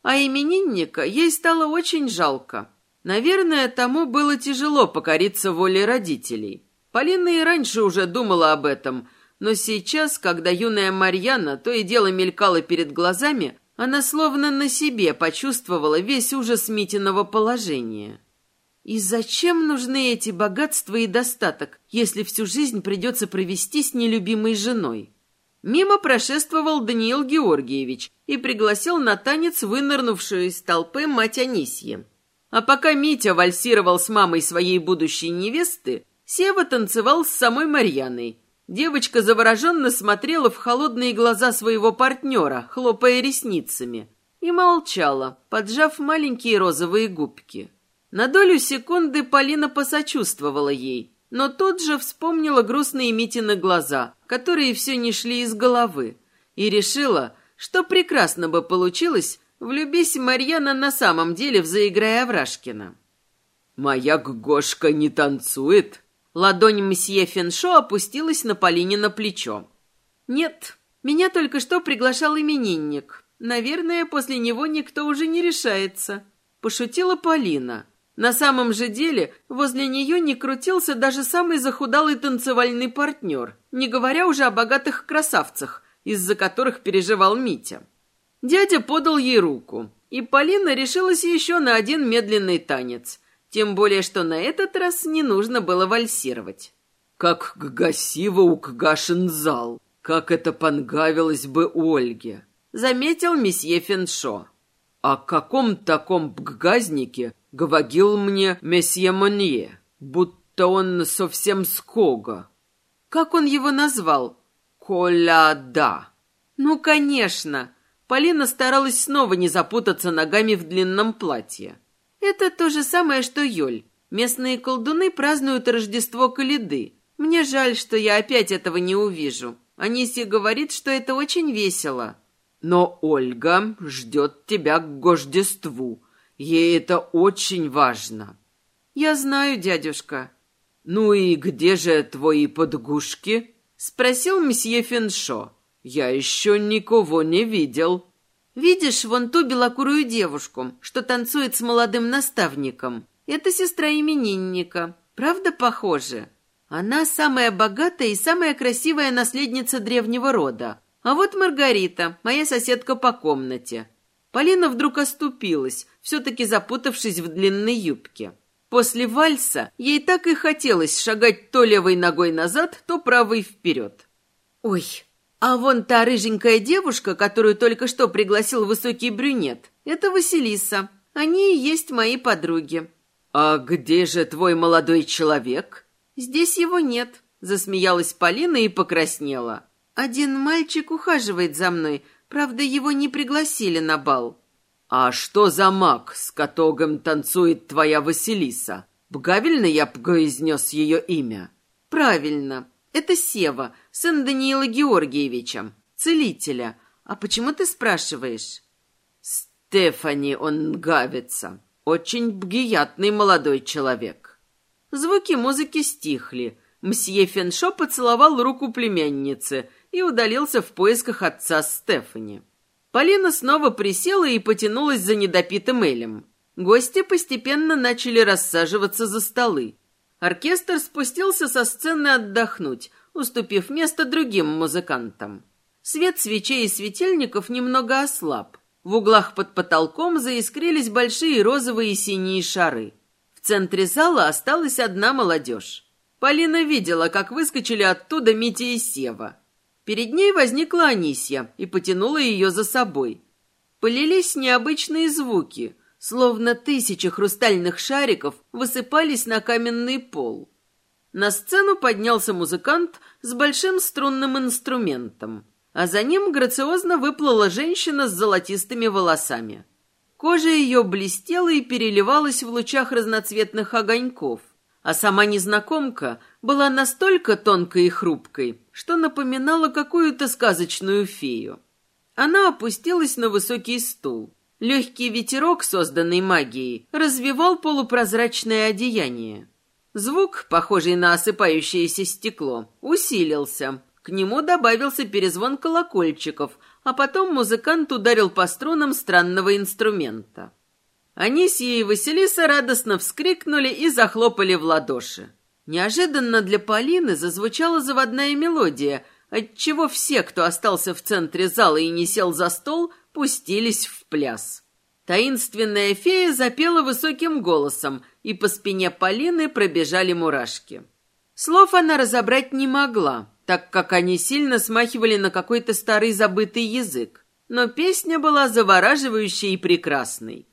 А именинника ей стало очень жалко. Наверное, тому было тяжело покориться воле родителей. Полина и раньше уже думала об этом – но сейчас, когда юная Марьяна то и дело мелькала перед глазами, она словно на себе почувствовала весь ужас Митиного положения. И зачем нужны эти богатства и достаток, если всю жизнь придется провести с нелюбимой женой? Мимо прошествовал Даниил Георгиевич и пригласил на танец вынырнувшую из толпы мать Анисьи. А пока Митя вальсировал с мамой своей будущей невесты, Сева танцевал с самой Марьяной, Девочка завороженно смотрела в холодные глаза своего партнера, хлопая ресницами, и молчала, поджав маленькие розовые губки. На долю секунды Полина посочувствовала ей, но тут же вспомнила грустные Митины глаза, которые все не шли из головы, и решила, что прекрасно бы получилось, влюбись Марьяна на самом деле в заиграя Аврашкина. «Моя Гошка не танцует?» Ладонь месье Феншо опустилась на Полине на плечо. «Нет, меня только что приглашал именинник. Наверное, после него никто уже не решается», — пошутила Полина. На самом же деле возле нее не крутился даже самый захудалый танцевальный партнер, не говоря уже о богатых красавцах, из-за которых переживал Митя. Дядя подал ей руку, и Полина решилась еще на один медленный танец — тем более, что на этот раз не нужно было вальсировать. Как гасиво укгашен зал, как это понравилось бы Ольге, заметил месье Феншо. О каком таком бгазнике говорил мне месье Монье, будто он совсем ского. Как он его назвал? Коляда. Ну, конечно. Полина старалась снова не запутаться ногами в длинном платье. Это то же самое, что Йоль. Местные колдуны празднуют Рождество Калиды. Мне жаль, что я опять этого не увижу. Аниси говорит, что это очень весело. Но Ольга ждет тебя к Гождеству. Ей это очень важно. Я знаю, дядюшка. Ну и где же твои подгушки? Спросил месье Феншо. Я еще никого не видел. Видишь вон ту белокурую девушку, что танцует с молодым наставником? Это сестра именинника. Правда похоже? Она самая богатая и самая красивая наследница древнего рода. А вот Маргарита, моя соседка по комнате. Полина вдруг оступилась, все-таки запутавшись в длинной юбке. После вальса ей так и хотелось шагать то левой ногой назад, то правой вперед. «Ой, а вон та рыженькая девушка, которую только что пригласил высокий брюнет, это Василиса. Они и есть мои подруги. А где же твой молодой человек? Здесь его нет, засмеялась Полина и покраснела. Один мальчик ухаживает за мной, правда, его не пригласили на бал. А что за маг, с которым танцует твоя Василиса? Правильно я произнес ее имя? Правильно. Это Сева, сын Даниила Георгиевича, целителя. А почему ты спрашиваешь? Стефани он гавится. Очень бгиятный молодой человек. Звуки музыки стихли. Мсье Феншо поцеловал руку племянницы и удалился в поисках отца Стефани. Полина снова присела и потянулась за недопитым элем. Гости постепенно начали рассаживаться за столы. Оркестр спустился со сцены отдохнуть, уступив место другим музыкантам. Свет свечей и светильников немного ослаб. В углах под потолком заискрились большие розовые и синие шары. В центре зала осталась одна молодежь. Полина видела, как выскочили оттуда Митя и Сева. Перед ней возникла Анисья и потянула ее за собой. Полились необычные звуки, словно тысячи хрустальных шариков высыпались на каменный пол. На сцену поднялся музыкант с большим струнным инструментом, а за ним грациозно выплыла женщина с золотистыми волосами. Кожа ее блестела и переливалась в лучах разноцветных огоньков, а сама незнакомка была настолько тонкой и хрупкой, что напоминала какую-то сказочную фею. Она опустилась на высокий стул. Легкий ветерок, созданный магией, развивал полупрозрачное одеяние. Звук, похожий на осыпающееся стекло, усилился. К нему добавился перезвон колокольчиков, а потом музыкант ударил по струнам странного инструмента. Анисия и Василиса радостно вскрикнули и захлопали в ладоши. Неожиданно для Полины зазвучала заводная мелодия, отчего все, кто остался в центре зала и не сел за стол, пустились в пляс. Таинственная фея запела высоким голосом, и по спине Полины пробежали мурашки. Слов она разобрать не могла, так как они сильно смахивали на какой-то старый забытый язык. Но песня была завораживающей и прекрасной.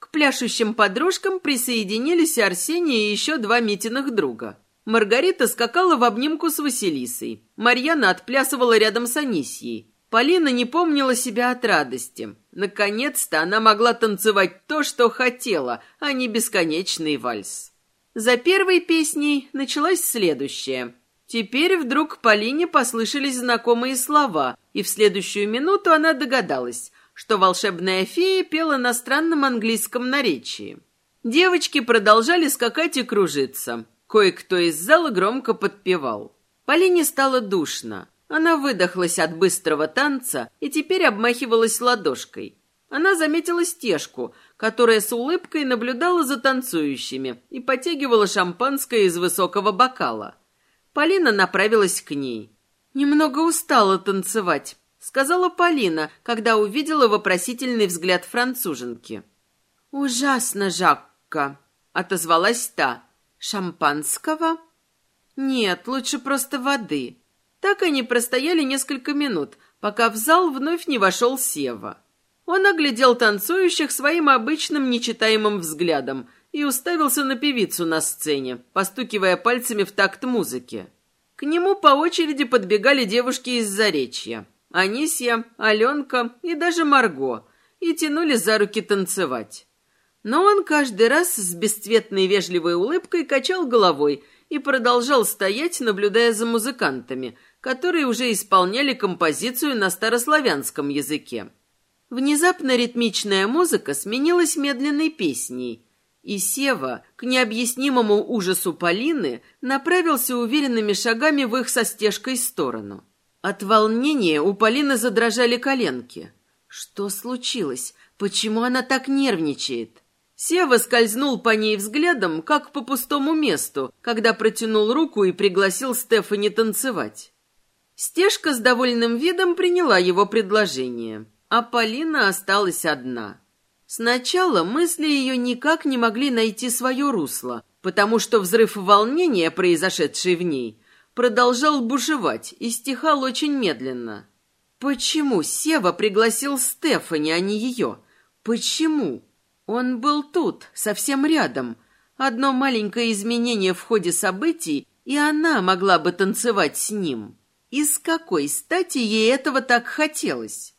К пляшущим подружкам присоединились Арсений и еще два Митиных друга. Маргарита скакала в обнимку с Василисой. Марьяна отплясывала рядом с Анисьей. Полина не помнила себя от радости. Наконец-то она могла танцевать то, что хотела, а не бесконечный вальс. За первой песней началась следующая. Теперь вдруг Полине послышались знакомые слова, и в следующую минуту она догадалась, что волшебная фея пела на странном английском наречии. Девочки продолжали скакать и кружиться. Кое-кто из зала громко подпевал. Полине стало душно. Она выдохлась от быстрого танца и теперь обмахивалась ладошкой. Она заметила стежку, которая с улыбкой наблюдала за танцующими и потягивала шампанское из высокого бокала. Полина направилась к ней. «Немного устала танцевать», — сказала Полина, когда увидела вопросительный взгляд француженки. «Ужасно, Жакка», — отозвалась та. «Шампанского?» «Нет, лучше просто воды». Так они простояли несколько минут, пока в зал вновь не вошел Сева. Он оглядел танцующих своим обычным нечитаемым взглядом и уставился на певицу на сцене, постукивая пальцами в такт музыки. К нему по очереди подбегали девушки из Заречья. Анисья, Аленка и даже Марго, и тянули за руки танцевать. Но он каждый раз с бесцветной вежливой улыбкой качал головой и продолжал стоять, наблюдая за музыкантами – которые уже исполняли композицию на старославянском языке. Внезапно ритмичная музыка сменилась медленной песней, и Сева, к необъяснимому ужасу Полины, направился уверенными шагами в их со стежкой сторону. От волнения у Полины задрожали коленки. Что случилось? Почему она так нервничает? Сева скользнул по ней взглядом, как по пустому месту, когда протянул руку и пригласил Стефани танцевать. Стежка с довольным видом приняла его предложение, а Полина осталась одна. Сначала мысли ее никак не могли найти свое русло, потому что взрыв волнения, произошедший в ней, продолжал бушевать и стихал очень медленно. Почему Сева пригласил Стефани, а не ее? Почему? Он был тут, совсем рядом. Одно маленькое изменение в ходе событий, и она могла бы танцевать с ним. И с какой стати ей этого так хотелось?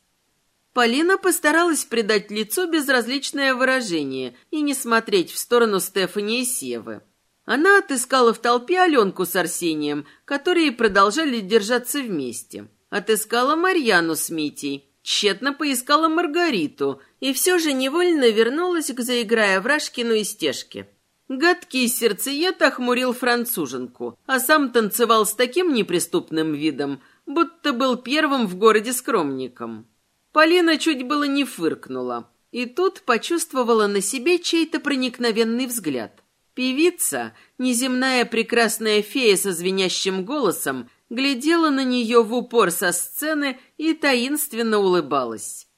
Полина постаралась придать лицу безразличное выражение и не смотреть в сторону Стефани и Севы. Она отыскала в толпе Аленку с Арсением, которые продолжали держаться вместе. Отыскала Марьяну с Митей, тщетно поискала Маргариту и все же невольно вернулась к заиграя Врашкину и Стежке. Гадкий сердцеед охмурил француженку, а сам танцевал с таким неприступным видом, будто был первым в городе скромником. Полина чуть было не фыркнула, и тут почувствовала на себе чей-то проникновенный взгляд. Певица, неземная прекрасная фея со звенящим голосом, глядела на нее в упор со сцены и таинственно улыбалась.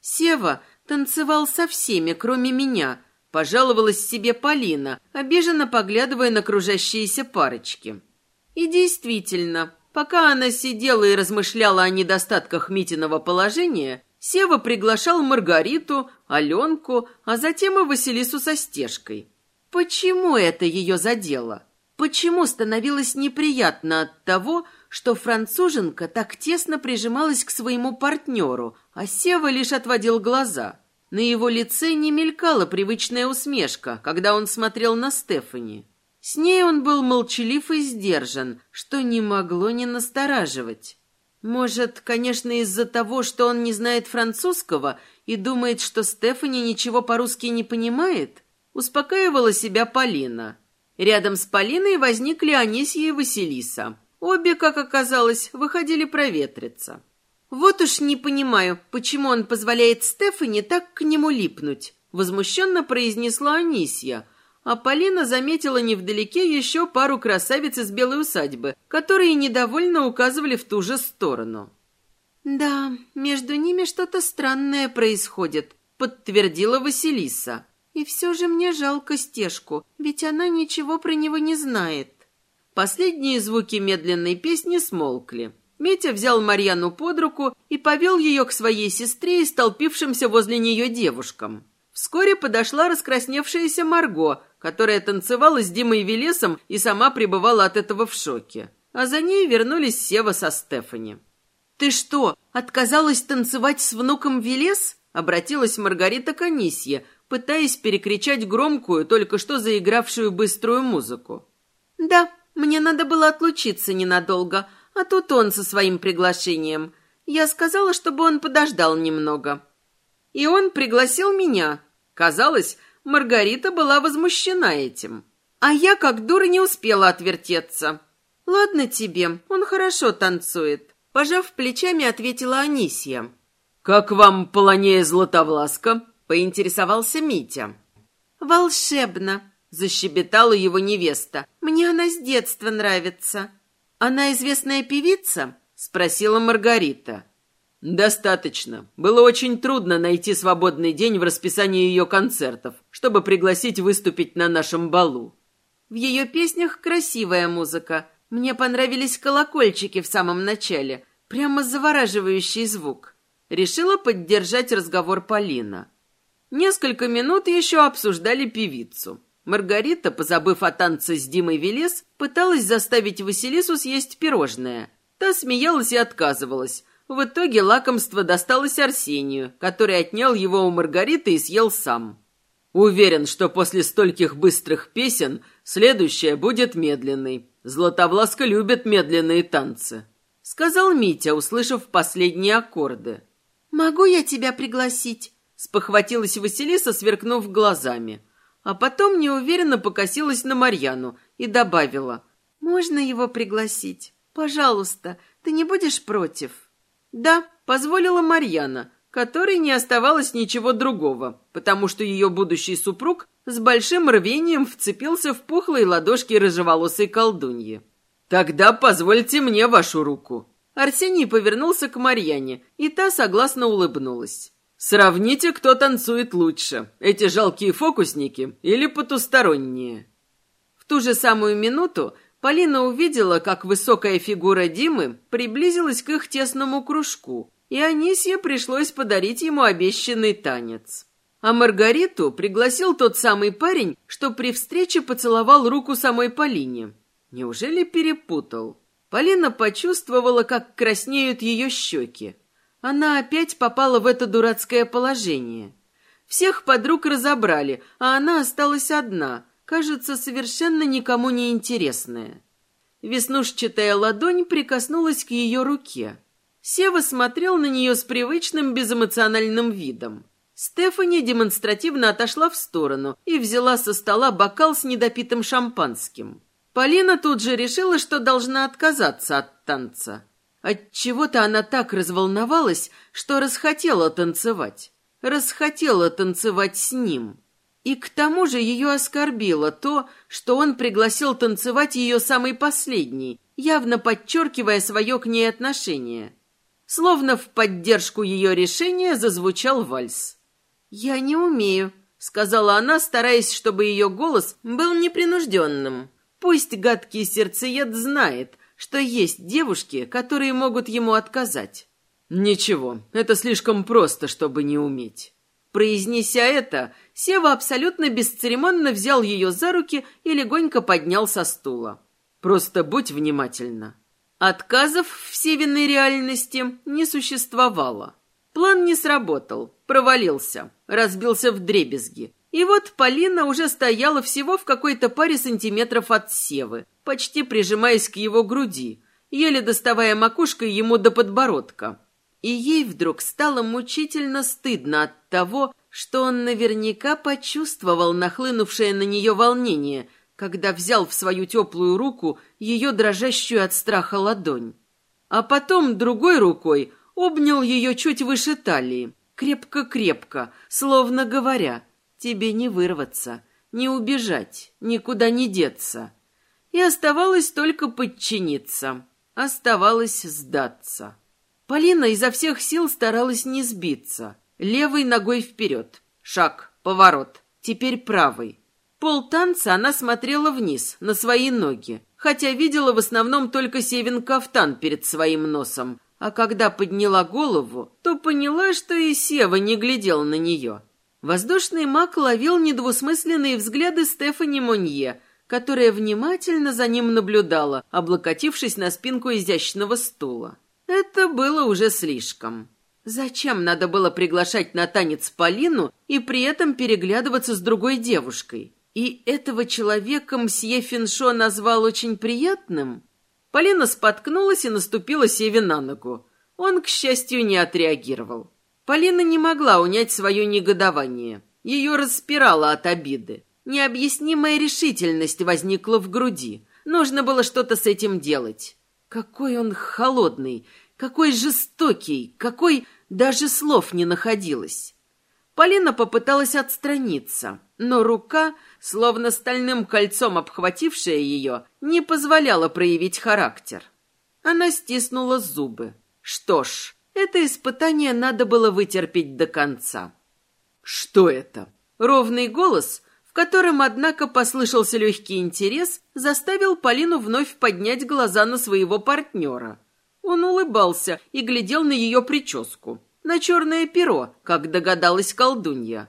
Сева танцевал со всеми, кроме меня, Пожаловалась себе Полина, обиженно поглядывая на кружащиеся парочки. И действительно, пока она сидела и размышляла о недостатках Митиного положения, Сева приглашал Маргариту, Аленку, а затем и Василису со стежкой. Почему это ее задело? Почему становилось неприятно от того, что француженка так тесно прижималась к своему партнеру, а Сева лишь отводил глаза – На его лице не мелькала привычная усмешка, когда он смотрел на Стефани. С ней он был молчалив и сдержан, что не могло не настораживать. Может, конечно, из-за того, что он не знает французского и думает, что Стефани ничего по-русски не понимает? Успокаивала себя Полина. Рядом с Полиной возникли Анисья и Василиса. Обе, как оказалось, выходили проветриться. «Вот уж не понимаю, почему он позволяет Стефани так к нему липнуть», возмущенно произнесла Анисья – а Полина заметила невдалеке еще пару красавиц из белой усадьбы, которые недовольно указывали в ту же сторону. «Да, между ними что-то странное происходит», — подтвердила Василиса. «И все же мне жалко стежку, ведь она ничего про него не знает». Последние звуки медленной песни смолкли. Митя взял Марьяну под руку и повел ее к своей сестре и столпившимся возле нее девушкам. Вскоре подошла раскрасневшаяся Марго, которая танцевала с Димой Велесом и сама пребывала от этого в шоке. А за ней вернулись Сева со Стефани. «Ты что, отказалась танцевать с внуком Велес?» — обратилась Маргарита к Анисье, пытаясь перекричать громкую, только что заигравшую быструю музыку. «Да, мне надо было отлучиться ненадолго, а тут он со своим приглашением. Я сказала, чтобы он подождал немного. И он пригласил меня. Казалось, Маргарита была возмущена этим. А я, как дура, не успела отвертеться. «Ладно тебе, он хорошо танцует», — пожав плечами, ответила Анисия. «Как вам Полонея Златовласка?» — поинтересовался Митя. «Волшебно», — защебетала его невеста. «Мне она с детства нравится». «Она известная певица?» — спросила Маргарита. «Достаточно. Было очень трудно найти свободный день в расписании ее концертов, чтобы пригласить выступить на нашем балу». В ее песнях красивая музыка. Мне понравились колокольчики в самом начале. Прямо завораживающий звук. Решила поддержать разговор Полина. Несколько минут еще обсуждали певицу. Маргарита, позабыв о танце с Димой Велес, пыталась заставить Василису съесть пирожное. Та смеялась и отказывалась, в итоге лакомство досталось Арсению, который отнял его у Маргариты и съел сам. Уверен, что после стольких быстрых песен следующая будет медленной. Златовласка любит медленные танцы», — сказал Митя, услышав последние аккорды. «Могу я тебя пригласить?» — спохватилась Василиса, сверкнув глазами. А потом неуверенно покосилась на Марьяну и добавила. «Можно его пригласить? Пожалуйста, ты не будешь против?» Да, позволила Марьяна, которой не оставалось ничего другого, потому что ее будущий супруг с большим рвением вцепился в пухлые ладошки рыжеволосой колдуньи. «Тогда позвольте мне вашу руку». Арсений повернулся к Марьяне, и та согласно улыбнулась. «Сравните, кто танцует лучше, эти жалкие фокусники или потусторонние». В ту же самую минуту Полина увидела, как высокая фигура Димы приблизилась к их тесному кружку, и Анисье пришлось подарить ему обещанный танец. А Маргариту пригласил тот самый парень, что при встрече поцеловал руку самой Полине. Неужели перепутал? Полина почувствовала, как краснеют ее щеки. Она опять попала в это дурацкое положение. Всех подруг разобрали, а она осталась одна – кажется, совершенно никому не интересная. Веснушчатая ладонь прикоснулась к ее руке. Сева смотрел на нее с привычным безэмоциональным видом. Стефани демонстративно отошла в сторону и взяла со стола бокал с недопитым шампанским. Полина тут же решила, что должна отказаться от танца. От чего-то она так разволновалась, что расхотела танцевать. Расхотела танцевать с ним. И к тому же ее оскорбило то, что он пригласил танцевать ее самый последний, явно подчеркивая свое к ней отношение. Словно в поддержку ее решения зазвучал вальс. «Я не умею», — сказала она, стараясь, чтобы ее голос был непринужденным. «Пусть гадкий сердцеед знает, что есть девушки, которые могут ему отказать». «Ничего, это слишком просто, чтобы не уметь». Произнеся это, Сева абсолютно бесцеремонно взял ее за руки и легонько поднял со стула. «Просто будь внимательна». Отказов в Севиной реальности не существовало. План не сработал, провалился, разбился в дребезги. И вот Полина уже стояла всего в какой-то паре сантиметров от Севы, почти прижимаясь к его груди, еле доставая макушкой ему до подбородка. И ей вдруг стало мучительно стыдно от того, что он наверняка почувствовал нахлынувшее на нее волнение, когда взял в свою теплую руку ее дрожащую от страха ладонь. А потом другой рукой обнял ее чуть выше талии, крепко-крепко, словно говоря – Тебе не вырваться, не убежать, никуда не деться. И оставалось только подчиниться. Оставалось сдаться. Полина изо всех сил старалась не сбиться. Левой ногой вперед. Шаг, поворот. Теперь правый. Пол танца она смотрела вниз, на свои ноги, хотя видела в основном только Севин кафтан перед своим носом. А когда подняла голову, то поняла, что и Сева не глядел на нее. Воздушный маг ловил недвусмысленные взгляды Стефани Монье, которая внимательно за ним наблюдала, облокотившись на спинку изящного стула. Это было уже слишком. Зачем надо было приглашать на танец Полину и при этом переглядываться с другой девушкой? И этого человека мсье Финшо назвал очень приятным? Полина споткнулась и наступила Севе на ногу. Он, к счастью, не отреагировал. Полина не могла унять свое негодование. Ее распирало от обиды. Необъяснимая решительность возникла в груди. Нужно было что-то с этим делать. Какой он холодный, какой жестокий, какой даже слов не находилось. Полина попыталась отстраниться, но рука, словно стальным кольцом обхватившая ее, не позволяла проявить характер. Она стиснула зубы. Что ж, это испытание надо было вытерпеть до конца. Что это? Ровный голос, в котором, однако, послышался легкий интерес, заставил Полину вновь поднять глаза на своего партнера. Он улыбался и глядел на ее прическу, на черное перо, как догадалась колдунья.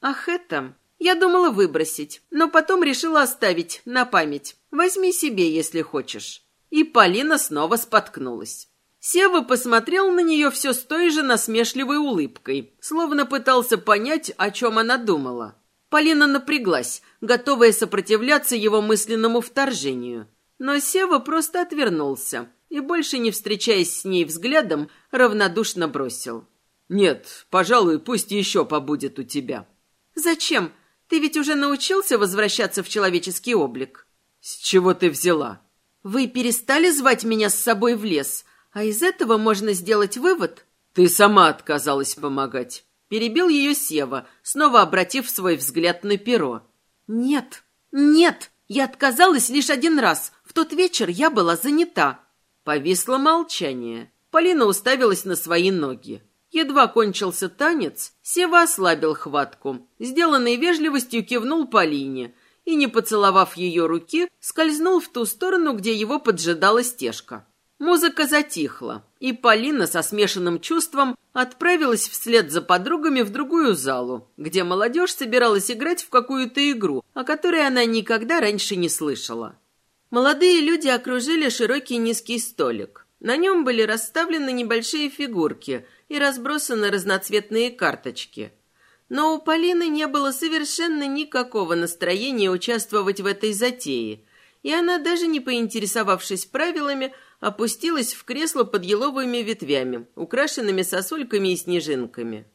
«Ах, это...» Я думала выбросить, но потом решила оставить на память. Возьми себе, если хочешь. И Полина снова споткнулась. Сева посмотрел на нее все с той же насмешливой улыбкой, словно пытался понять, о чем она думала. Полина напряглась, готовая сопротивляться его мысленному вторжению. Но Сева просто отвернулся и, больше не встречаясь с ней взглядом, равнодушно бросил. «Нет, пожалуй, пусть еще побудет у тебя». «Зачем? Ты ведь уже научился возвращаться в человеческий облик». «С чего ты взяла?» «Вы перестали звать меня с собой в лес?» А из этого можно сделать вывод... Ты сама отказалась помогать. Перебил ее Сева, снова обратив свой взгляд на перо. Нет, нет, я отказалась лишь один раз. В тот вечер я была занята. Повисло молчание. Полина уставилась на свои ноги. Едва кончился танец, Сева ослабил хватку. Сделанной вежливостью кивнул Полине и, не поцеловав ее руки, скользнул в ту сторону, где его поджидала стежка. Музыка затихла, и Полина со смешанным чувством отправилась вслед за подругами в другую залу, где молодежь собиралась играть в какую-то игру, о которой она никогда раньше не слышала. Молодые люди окружили широкий низкий столик. На нем были расставлены небольшие фигурки и разбросаны разноцветные карточки. Но у Полины не было совершенно никакого настроения участвовать в этой затее, и она, даже не поинтересовавшись правилами, опустилась в кресло под еловыми ветвями, украшенными сосульками и снежинками.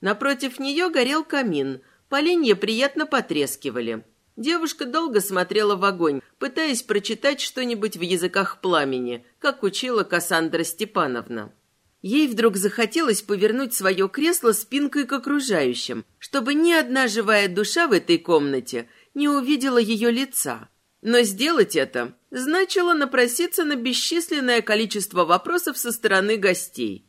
Напротив нее горел камин, поленья приятно потрескивали. Девушка долго смотрела в огонь, пытаясь прочитать что-нибудь в языках пламени, как учила Кассандра Степановна. Ей вдруг захотелось повернуть свое кресло спинкой к окружающим, чтобы ни одна живая душа в этой комнате не увидела ее лица. Но сделать это значило напроситься на бесчисленное количество вопросов со стороны гостей.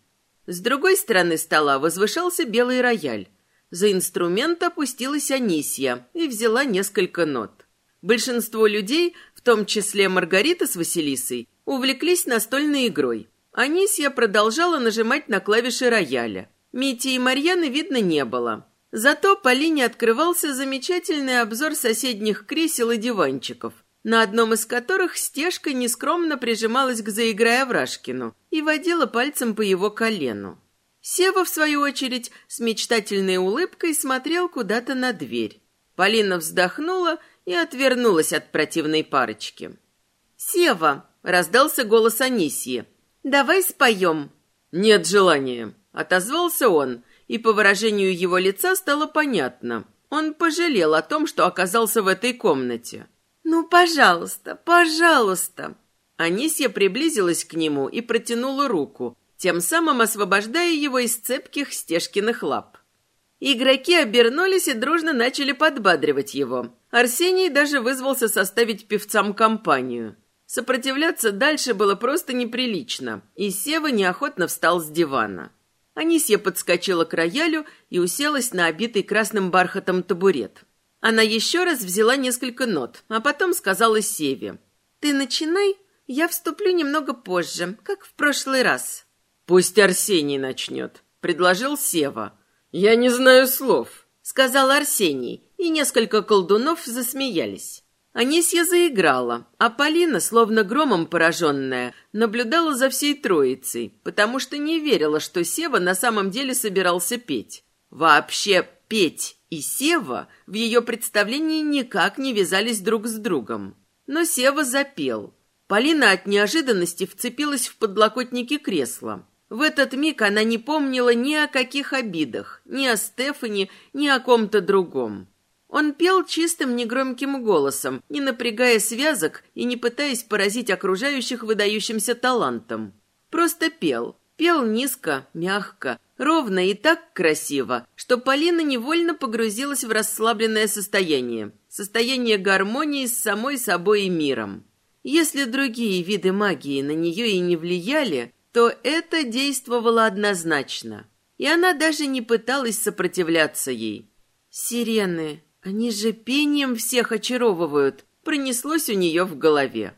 С другой стороны стола возвышался белый рояль. За инструмент опустилась Анисья и взяла несколько нот. Большинство людей, в том числе Маргарита с Василисой, увлеклись настольной игрой. Анисья продолжала нажимать на клавиши рояля. Мити и Марьяны видно не было. Зато по линии открывался замечательный обзор соседних кресел и диванчиков, на одном из которых стежка нескромно прижималась к заиграя Врашкину и водила пальцем по его колену. Сева, в свою очередь, с мечтательной улыбкой смотрел куда-то на дверь. Полина вздохнула и отвернулась от противной парочки. «Сева!» — раздался голос Анисьи. «Давай споем». «Нет желания», — отозвался он, и по выражению его лица стало понятно. Он пожалел о том, что оказался в этой комнате. «Ну, пожалуйста, пожалуйста!» Анисья приблизилась к нему и протянула руку, тем самым освобождая его из цепких стежкиных лап. Игроки обернулись и дружно начали подбадривать его. Арсений даже вызвался составить певцам компанию. Сопротивляться дальше было просто неприлично, и Сева неохотно встал с дивана. Анисья подскочила к роялю и уселась на обитый красным бархатом табурет. Она еще раз взяла несколько нот, а потом сказала Севе. «Ты начинай, я вступлю немного позже, как в прошлый раз». «Пусть Арсений начнет», — предложил Сева. «Я не знаю слов», — сказал Арсений, и несколько колдунов засмеялись. Анисья заиграла, а Полина, словно громом пораженная, наблюдала за всей троицей, потому что не верила, что Сева на самом деле собирался петь. Вообще, петь и Сева в ее представлении никак не вязались друг с другом. Но Сева запел. Полина от неожиданности вцепилась в подлокотники кресла. В этот миг она не помнила ни о каких обидах, ни о Стефани, ни о ком-то другом. Он пел чистым негромким голосом, не напрягая связок и не пытаясь поразить окружающих выдающимся талантом. Просто пел. Пел низко, мягко, ровно и так красиво, что Полина невольно погрузилась в расслабленное состояние. Состояние гармонии с самой собой и миром. Если другие виды магии на нее и не влияли, то это действовало однозначно, и она даже не пыталась сопротивляться ей. «Сирены, они же пением всех очаровывают», пронеслось у нее в голове.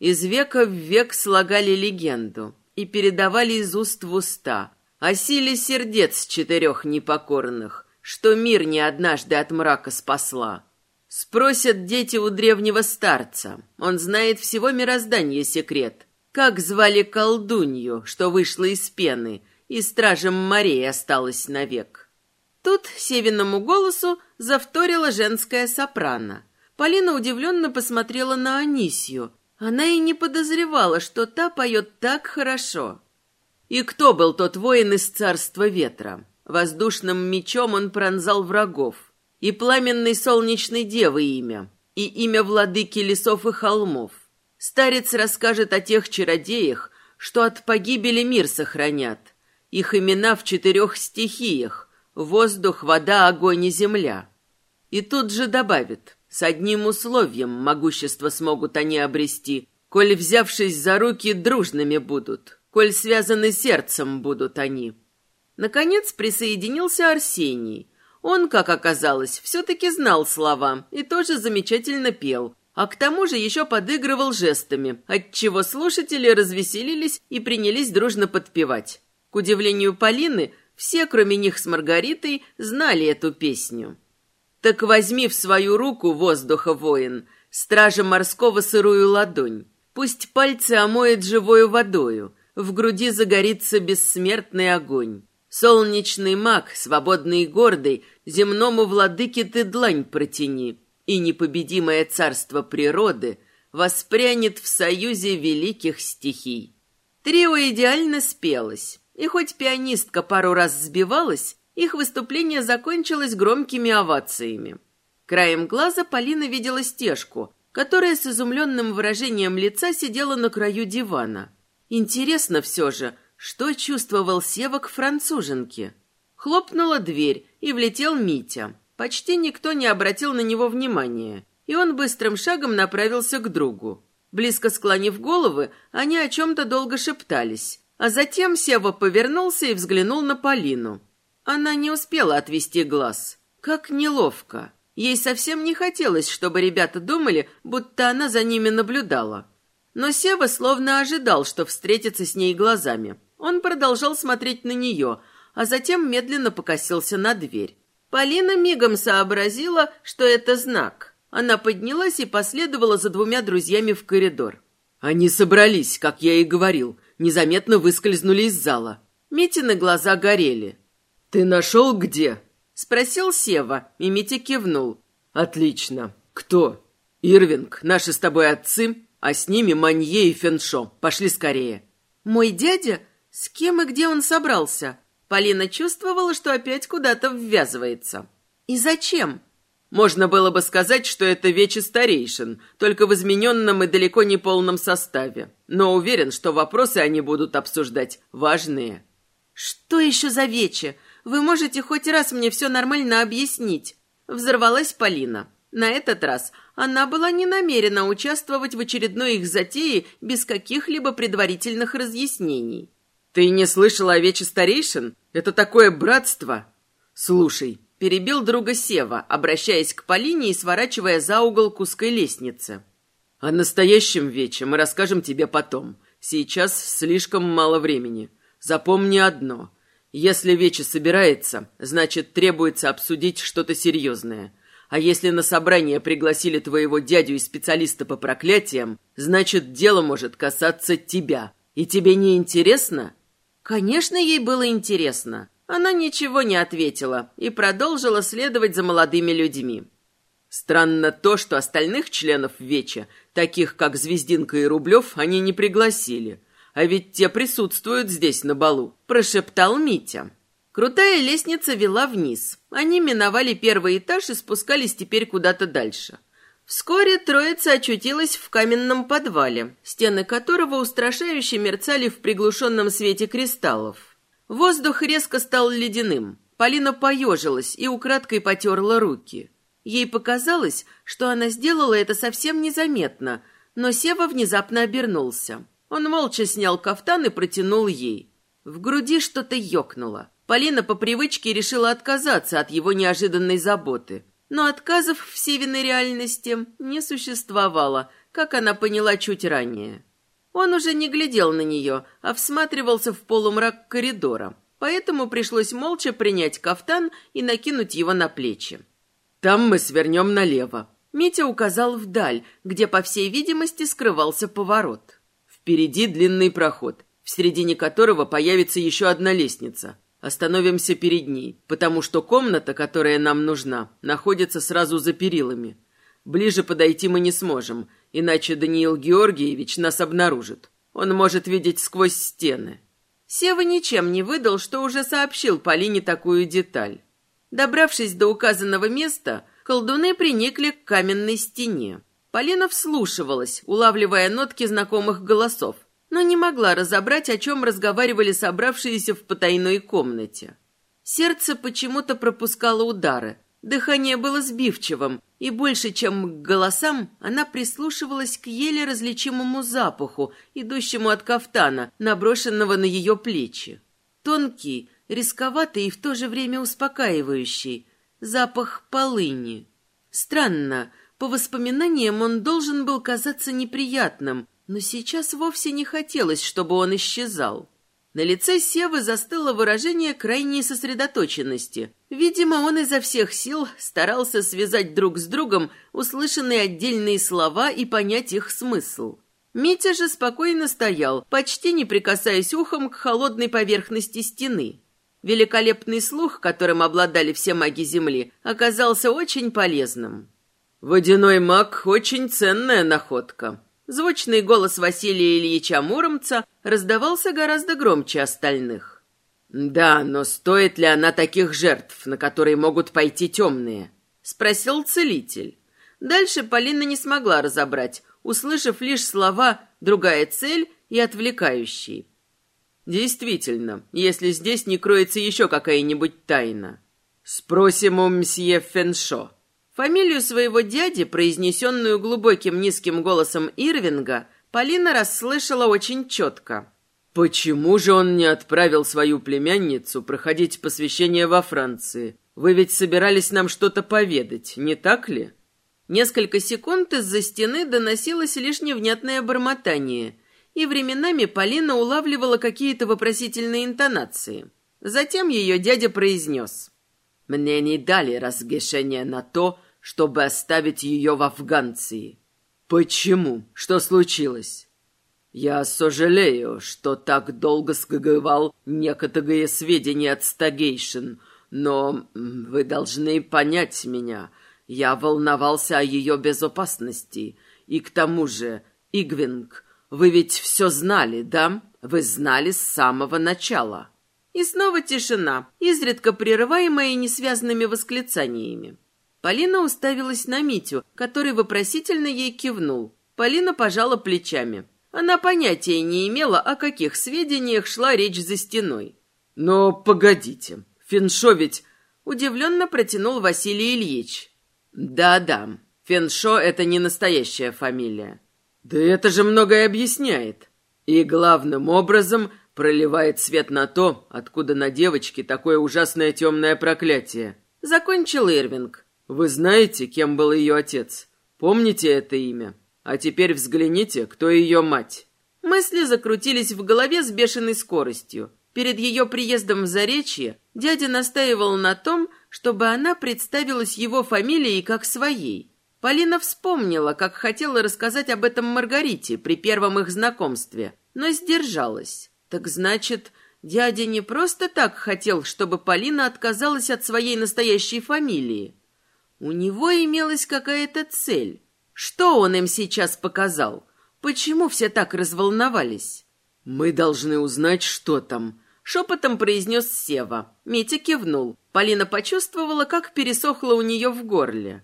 Из века в век слагали легенду и передавали из уст в уста о силе сердец четырех непокорных, что мир не однажды от мрака спасла. Спросят дети у древнего старца, он знает всего мироздания секрет, как звали колдунью, что вышла из пены, и стражем морей осталась навек. Тут севиному голосу завторила женская сопрано. Полина удивленно посмотрела на Анисью. Она и не подозревала, что та поет так хорошо. И кто был тот воин из царства ветра? Воздушным мечом он пронзал врагов. И пламенной солнечной девы имя, и имя владыки лесов и холмов. Старец расскажет о тех чародеях, что от погибели мир сохранят. Их имена в четырех стихиях — воздух, вода, огонь и земля. И тут же добавит, с одним условием могущество смогут они обрести, коль, взявшись за руки, дружными будут, коль связаны сердцем будут они. Наконец присоединился Арсений. Он, как оказалось, все-таки знал слова и тоже замечательно пел — а к тому же еще подыгрывал жестами, отчего слушатели развеселились и принялись дружно подпевать. К удивлению Полины, все, кроме них с Маргаритой, знали эту песню. «Так возьми в свою руку, воздуха воин, стража морского сырую ладонь, пусть пальцы омоет живою водою, в груди загорится бессмертный огонь. Солнечный маг, свободный и гордый, земному владыке ты длань протяни» и непобедимое царство природы воспрянет в союзе великих стихий. Трио идеально спелось, и хоть пианистка пару раз сбивалась, их выступление закончилось громкими овациями. Краем глаза Полина видела стежку, которая с изумленным выражением лица сидела на краю дивана. Интересно все же, что чувствовал Сева к француженке. Хлопнула дверь, и влетел Митя. Почти никто не обратил на него внимания, и он быстрым шагом направился к другу. Близко склонив головы, они о чем-то долго шептались, а затем Сева повернулся и взглянул на Полину. Она не успела отвести глаз. Как неловко. Ей совсем не хотелось, чтобы ребята думали, будто она за ними наблюдала. Но Сева словно ожидал, что встретится с ней глазами. Он продолжал смотреть на нее, а затем медленно покосился на дверь. Полина мигом сообразила, что это знак. Она поднялась и последовала за двумя друзьями в коридор. Они собрались, как я и говорил, незаметно выскользнули из зала. Митины глаза горели. «Ты нашел где?» — спросил Сева, и Митя кивнул. «Отлично. Кто?» «Ирвинг, наши с тобой отцы, а с ними Манье и Феншо. Пошли скорее». «Мой дядя? С кем и где он собрался?» Полина чувствовала, что опять куда-то ввязывается. «И зачем?» Можно было бы сказать, что это вече старейшин, только в измененном и далеко не полном составе. Но уверен, что вопросы они будут обсуждать важные. «Что еще за вече? Вы можете хоть раз мне все нормально объяснить?» Взорвалась Полина. На этот раз она была не намерена участвовать в очередной их затее без каких-либо предварительных разъяснений. «Ты не слышала о вече старейшин? Это такое братство!» «Слушай, перебил друга Сева, обращаясь к Полине и сворачивая за угол к узкой лестнице. «О настоящем вече мы расскажем тебе потом. Сейчас слишком мало времени. Запомни одно. Если вече собирается, значит, требуется обсудить что-то серьезное. А если на собрание пригласили твоего дядю и специалиста по проклятиям, значит, дело может касаться тебя. И тебе не интересно?» Конечно, ей было интересно. Она ничего не ответила и продолжила следовать за молодыми людьми. Странно то, что остальных членов Веча, таких как Звездинка и Рублев, они не пригласили. А ведь те присутствуют здесь на балу, прошептал Митя. Крутая лестница вела вниз. Они миновали первый этаж и спускались теперь куда-то дальше. Вскоре троица очутилась в каменном подвале, стены которого устрашающе мерцали в приглушенном свете кристаллов. Воздух резко стал ледяным. Полина поежилась и украдкой потерла руки. Ей показалось, что она сделала это совсем незаметно, но Сева внезапно обернулся. Он молча снял кафтан и протянул ей. В груди что-то ёкнуло. Полина по привычке решила отказаться от его неожиданной заботы. Но отказов в Севиной реальности не существовало, как она поняла чуть ранее. Он уже не глядел на нее, а всматривался в полумрак коридора, поэтому пришлось молча принять кафтан и накинуть его на плечи. «Там мы свернем налево», — Митя указал вдаль, где, по всей видимости, скрывался поворот. «Впереди длинный проход, в середине которого появится еще одна лестница. Остановимся перед ней, потому что комната, которая нам нужна, находится сразу за перилами. Ближе подойти мы не сможем, иначе Даниил Георгиевич нас обнаружит. Он может видеть сквозь стены. Сева ничем не выдал, что уже сообщил Полине такую деталь. Добравшись до указанного места, колдуны приникли к каменной стене. Полина вслушивалась, улавливая нотки знакомых голосов, но не могла разобрать, о чем разговаривали собравшиеся в потайной комнате. Сердце почему-то пропускало удары, Дыхание было сбивчивым, и больше, чем к голосам, она прислушивалась к еле различимому запаху, идущему от кафтана, наброшенного на ее плечи. Тонкий, рисковатый и в то же время успокаивающий. Запах полыни. Странно, по воспоминаниям он должен был казаться неприятным, но сейчас вовсе не хотелось, чтобы он исчезал. На лице Севы застыло выражение крайней сосредоточенности. Видимо, он изо всех сил старался связать друг с другом услышанные отдельные слова и понять их смысл. Митя же спокойно стоял, почти не прикасаясь ухом к холодной поверхности стены. Великолепный слух, которым обладали все маги Земли, оказался очень полезным. «Водяной маг — очень ценная находка», Звучный голос Василия Ильича Муромца раздавался гораздо громче остальных. «Да, но стоит ли она таких жертв, на которые могут пойти темные?» — спросил целитель. Дальше Полина не смогла разобрать, услышав лишь слова «другая цель» и «отвлекающий». «Действительно, если здесь не кроется еще какая-нибудь тайна. Спросим у мсье Феншо». Фамилию своего дяди, произнесенную глубоким низким голосом Ирвинга, Полина расслышала очень четко. «Почему же он не отправил свою племянницу проходить посвящение во Франции? Вы ведь собирались нам что-то поведать, не так ли?» Несколько секунд из-за стены доносилось лишь невнятное бормотание, и временами Полина улавливала какие-то вопросительные интонации. Затем ее дядя произнес. «Мне не дали разрешения на то, чтобы оставить ее в Афганции. Почему? Что случилось? Я сожалею, что так долго скрывал некоторые сведения от Стагейшин, но вы должны понять меня. Я волновался о ее безопасности. И к тому же, Игвинг, вы ведь все знали, да? Вы знали с самого начала. И снова тишина, изредка прерываемая несвязанными восклицаниями. Полина уставилась на Митю, который вопросительно ей кивнул. Полина пожала плечами. Она понятия не имела, о каких сведениях шла речь за стеной. «Но погодите, Феншо ведь...» Удивленно протянул Василий Ильич. «Да-да, Феншо — это не настоящая фамилия. Да это же многое объясняет. И главным образом проливает свет на то, откуда на девочке такое ужасное темное проклятие. Закончил Ирвинг. Вы знаете, кем был ее отец? Помните это имя?» А теперь взгляните, кто ее мать. Мысли закрутились в голове с бешеной скоростью. Перед ее приездом в Заречье дядя настаивал на том, чтобы она представилась его фамилией как своей. Полина вспомнила, как хотела рассказать об этом Маргарите при первом их знакомстве, но сдержалась. Так значит, дядя не просто так хотел, чтобы Полина отказалась от своей настоящей фамилии. У него имелась какая-то цель. Что он им сейчас показал? Почему все так разволновались? «Мы должны узнать, что там», — шепотом произнес Сева. Митя кивнул. Полина почувствовала, как пересохло у нее в горле.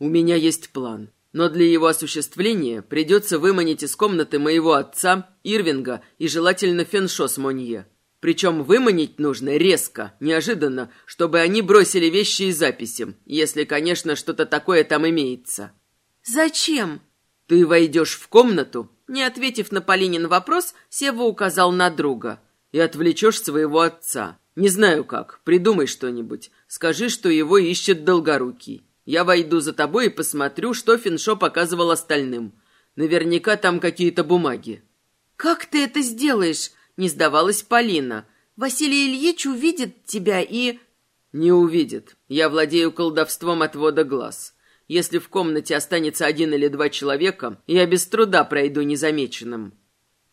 «У меня есть план, но для его осуществления придется выманить из комнаты моего отца, Ирвинга и желательно Феншо с Монье. Причем выманить нужно резко, неожиданно, чтобы они бросили вещи и записи, если, конечно, что-то такое там имеется». «Зачем?» «Ты войдешь в комнату?» Не ответив на Полинин вопрос, Сева указал на друга. «И отвлечешь своего отца. Не знаю как. Придумай что-нибудь. Скажи, что его ищет Долгорукий. Я войду за тобой и посмотрю, что Финшо показывал остальным. Наверняка там какие-то бумаги». «Как ты это сделаешь?» — не сдавалась Полина. «Василий Ильич увидит тебя и...» «Не увидит. Я владею колдовством отвода глаз. Если в комнате останется один или два человека, я без труда пройду незамеченным.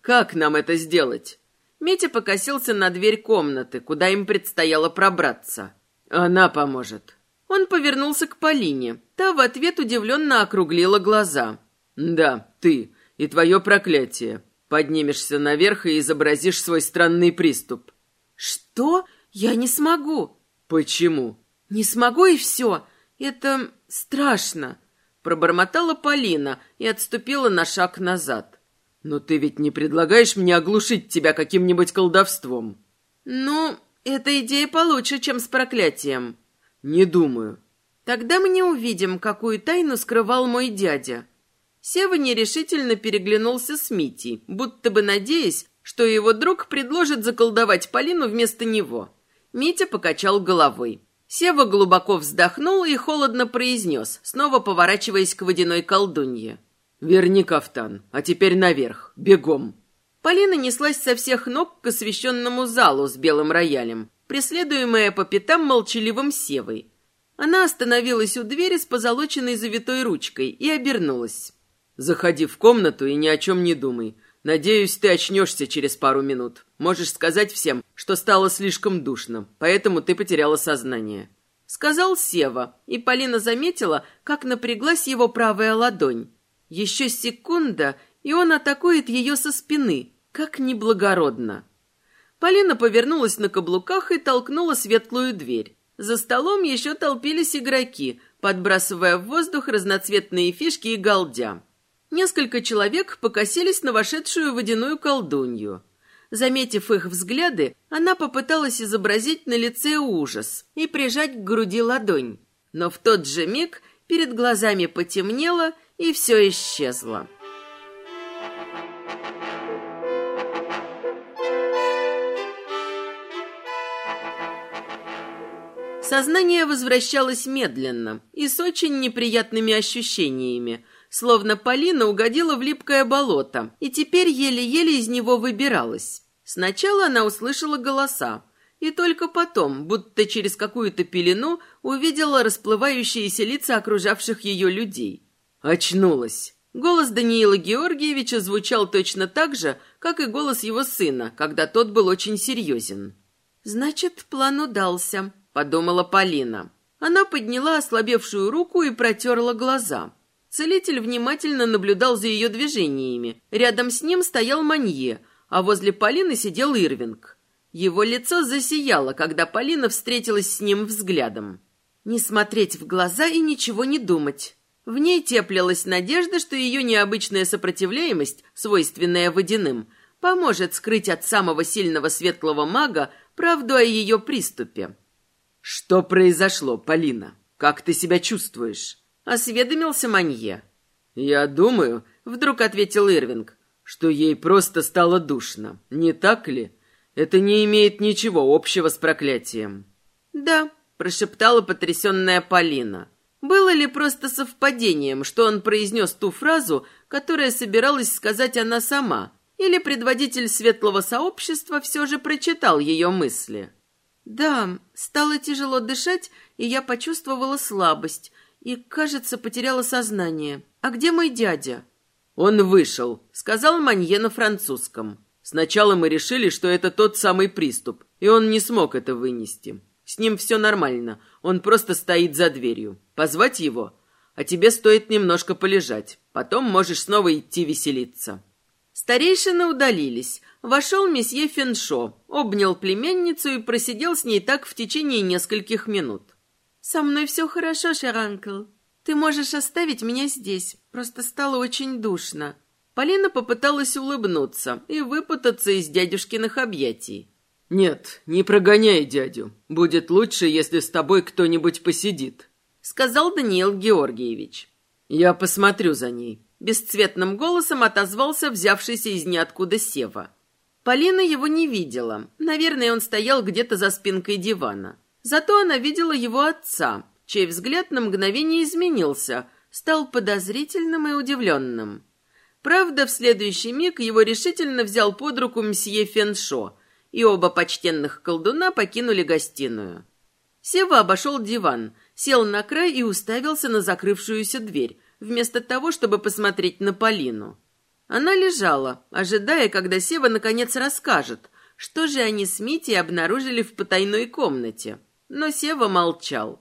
Как нам это сделать? Митя покосился на дверь комнаты, куда им предстояло пробраться. Она поможет. Он повернулся к Полине. Та в ответ удивленно округлила глаза. «Да, ты и твое проклятие. Поднимешься наверх и изобразишь свой странный приступ». «Что? Я не смогу». «Почему?» «Не смогу и все. Это страшно», — пробормотала Полина и отступила на шаг назад. «Но ты ведь не предлагаешь мне оглушить тебя каким-нибудь колдовством?» «Ну, эта идея получше, чем с проклятием». «Не думаю». «Тогда мы не увидим, какую тайну скрывал мой дядя». Сева нерешительно переглянулся с Митей, будто бы надеясь, что его друг предложит заколдовать Полину вместо него. Митя покачал головой. Сева глубоко вздохнул и холодно произнес, снова поворачиваясь к водяной колдунье. «Верни кафтан, а теперь наверх, бегом!» Полина неслась со всех ног к освещенному залу с белым роялем, преследуемая по пятам молчаливым Севой. Она остановилась у двери с позолоченной завитой ручкой и обернулась. «Заходи в комнату и ни о чем не думай. Надеюсь, ты очнешься через пару минут. Можешь сказать всем, что стало слишком душно, поэтому ты потеряла сознание». Сказал Сева, и Полина заметила, как напряглась его правая ладонь. Еще секунда, и он атакует ее со спины, как неблагородно. Полина повернулась на каблуках и толкнула светлую дверь. За столом еще толпились игроки, подбрасывая в воздух разноцветные фишки и галдя. Несколько человек покосились на вошедшую водяную колдунью. Заметив их взгляды, она попыталась изобразить на лице ужас и прижать к груди ладонь. Но в тот же миг перед глазами потемнело, и все исчезло. Сознание возвращалось медленно и с очень неприятными ощущениями – словно Полина угодила в липкое болото и теперь еле-еле из него выбиралась. Сначала она услышала голоса, и только потом, будто через какую-то пелену, увидела расплывающиеся лица окружавших ее людей. Очнулась. Голос Даниила Георгиевича звучал точно так же, как и голос его сына, когда тот был очень серьезен. «Значит, план удался», — подумала Полина. Она подняла ослабевшую руку и протерла глаза. Целитель внимательно наблюдал за ее движениями. Рядом с ним стоял Манье, а возле Полины сидел Ирвинг. Его лицо засияло, когда Полина встретилась с ним взглядом. Не смотреть в глаза и ничего не думать. В ней теплилась надежда, что ее необычная сопротивляемость, свойственная водяным, поможет скрыть от самого сильного светлого мага правду о ее приступе. «Что произошло, Полина? Как ты себя чувствуешь?» — осведомился Манье. «Я думаю», — вдруг ответил Ирвинг, «что ей просто стало душно. Не так ли? Это не имеет ничего общего с проклятием». «Да», — прошептала потрясенная Полина. Было ли просто совпадением, что он произнес ту фразу, которая собиралась сказать она сама, или предводитель светлого сообщества все же прочитал ее мысли? Да, стало тяжело дышать, и я почувствовала слабость, и, кажется, потеряла сознание. А где мой дядя? Он вышел, сказал Манье на французском. Сначала мы решили, что это тот самый приступ, и он не смог это вынести. С ним все нормально, он просто стоит за дверью. Позвать его? А тебе стоит немножко полежать. Потом можешь снова идти веселиться. Старейшины удалились. Вошел месье Феншо, обнял племянницу и просидел с ней так в течение нескольких минут. «Со мной все хорошо, Шаранкл. Ты можешь оставить меня здесь. Просто стало очень душно». Полина попыталась улыбнуться и выпутаться из дядюшкиных объятий. «Нет, не прогоняй дядю. Будет лучше, если с тобой кто-нибудь посидит», — сказал Даниил Георгиевич. «Я посмотрю за ней», — бесцветным голосом отозвался взявшийся из ниоткуда Сева. Полина его не видела. Наверное, он стоял где-то за спинкой дивана. Зато она видела его отца, чей взгляд на мгновение изменился, стал подозрительным и удивленным. Правда, в следующий миг его решительно взял под руку мсье Феншо, и оба почтенных колдуна покинули гостиную. Сева обошел диван, сел на край и уставился на закрывшуюся дверь, вместо того, чтобы посмотреть на Полину. Она лежала, ожидая, когда Сева наконец расскажет, что же они с Митей обнаружили в потайной комнате. Но Сева молчал.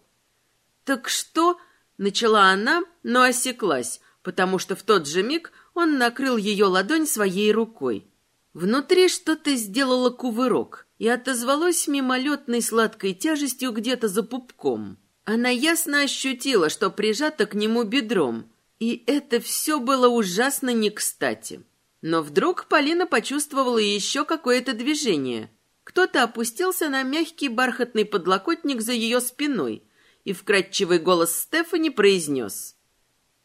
«Так что?» — начала она, но осеклась, потому что в тот же миг он накрыл ее ладонь своей рукой. Внутри что-то сделало кувырок и отозвалось мимолетной сладкой тяжестью где-то за пупком. Она ясно ощутила, что прижата к нему бедром, и это все было ужасно не кстати. Но вдруг Полина почувствовала еще какое-то движение. Кто-то опустился на мягкий бархатный подлокотник за ее спиной, и вкрадчивый голос Стефани произнес.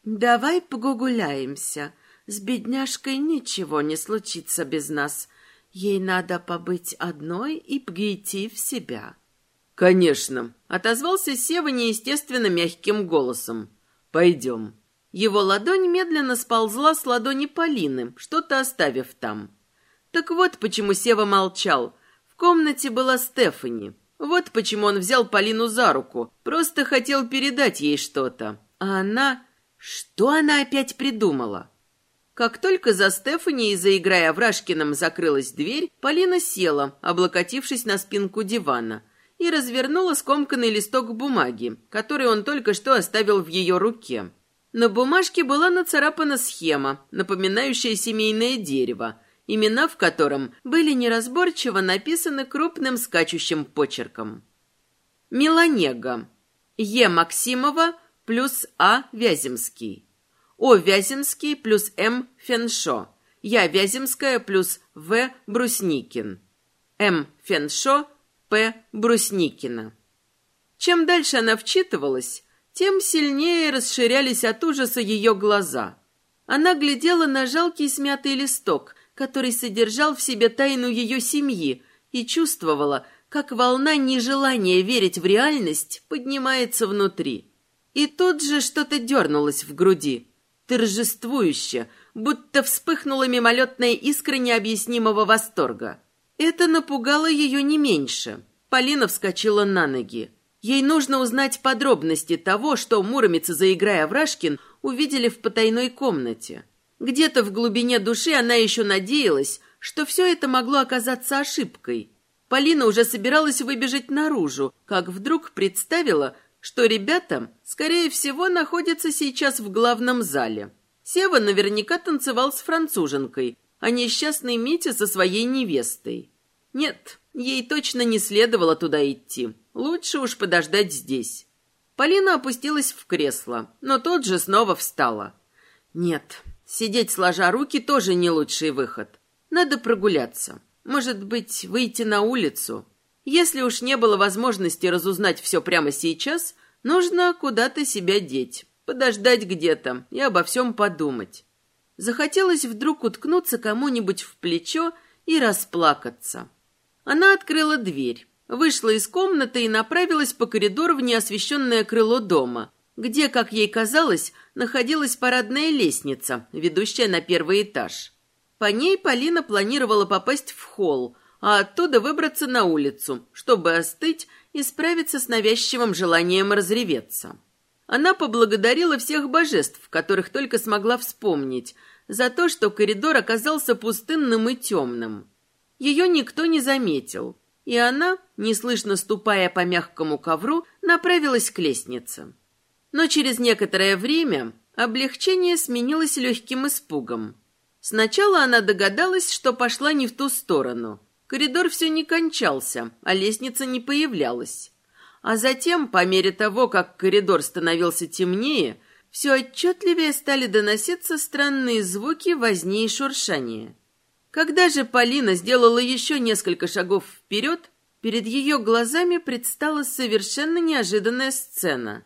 «Давай погуляемся. С бедняжкой ничего не случится без нас. Ей надо побыть одной и прийти в себя». «Конечно», — отозвался Сева неестественно мягким голосом. «Пойдем». Его ладонь медленно сползла с ладони Полины, что-то оставив там. Так вот почему Сева молчал. В комнате была Стефани. Вот почему он взял Полину за руку. Просто хотел передать ей что-то. А она... Что она опять придумала? Как только за Стефани и за игрой Аврашкиным закрылась дверь, Полина села, облокотившись на спинку дивана, и развернула скомканный листок бумаги, который он только что оставил в ее руке. На бумажке была нацарапана схема, напоминающая семейное дерево, имена в котором были неразборчиво написаны крупным скачущим почерком. Меланега. Е. Максимова плюс А. Вяземский. О. Вяземский плюс М. Феншо. Я Вяземская плюс В. Брусникин. М. Феншо. П. Брусникина. Чем дальше она вчитывалась, тем сильнее расширялись от ужаса ее глаза. Она глядела на жалкий смятый листок, который содержал в себе тайну ее семьи, и чувствовала, как волна нежелания верить в реальность поднимается внутри. И тут же что-то дернулось в груди, торжествующе, будто вспыхнула мимолетная искра необъяснимого восторга. Это напугало ее не меньше. Полина вскочила на ноги. Ей нужно узнать подробности того, что Муромец и Заиграя Врашкин увидели в потайной комнате. Где-то в глубине души она еще надеялась, что все это могло оказаться ошибкой. Полина уже собиралась выбежать наружу, как вдруг представила, что ребята, скорее всего, находятся сейчас в главном зале. Сева наверняка танцевал с француженкой, а несчастный Митя со своей невестой. Нет, ей точно не следовало туда идти. Лучше уж подождать здесь. Полина опустилась в кресло, но тут же снова встала. Нет, сидеть сложа руки тоже не лучший выход. Надо прогуляться. Может быть, выйти на улицу. Если уж не было возможности разузнать все прямо сейчас, нужно куда-то себя деть, подождать где-то и обо всем подумать. Захотелось вдруг уткнуться кому-нибудь в плечо и расплакаться. Она открыла дверь. Вышла из комнаты и направилась по коридору в неосвещенное крыло дома, где, как ей казалось, находилась парадная лестница, ведущая на первый этаж. По ней Полина планировала попасть в холл, а оттуда выбраться на улицу, чтобы остыть и справиться с навязчивым желанием разреветься. Она поблагодарила всех божеств, которых только смогла вспомнить, за то, что коридор оказался пустынным и темным. Ее никто не заметил, и она, неслышно ступая по мягкому ковру, направилась к лестнице. Но через некоторое время облегчение сменилось легким испугом. Сначала она догадалась, что пошла не в ту сторону. Коридор все не кончался, а лестница не появлялась. А затем, по мере того, как коридор становился темнее, все отчетливее стали доноситься странные звуки возни и шуршания. Когда же Полина сделала еще несколько шагов вперед, перед ее глазами предстала совершенно неожиданная сцена.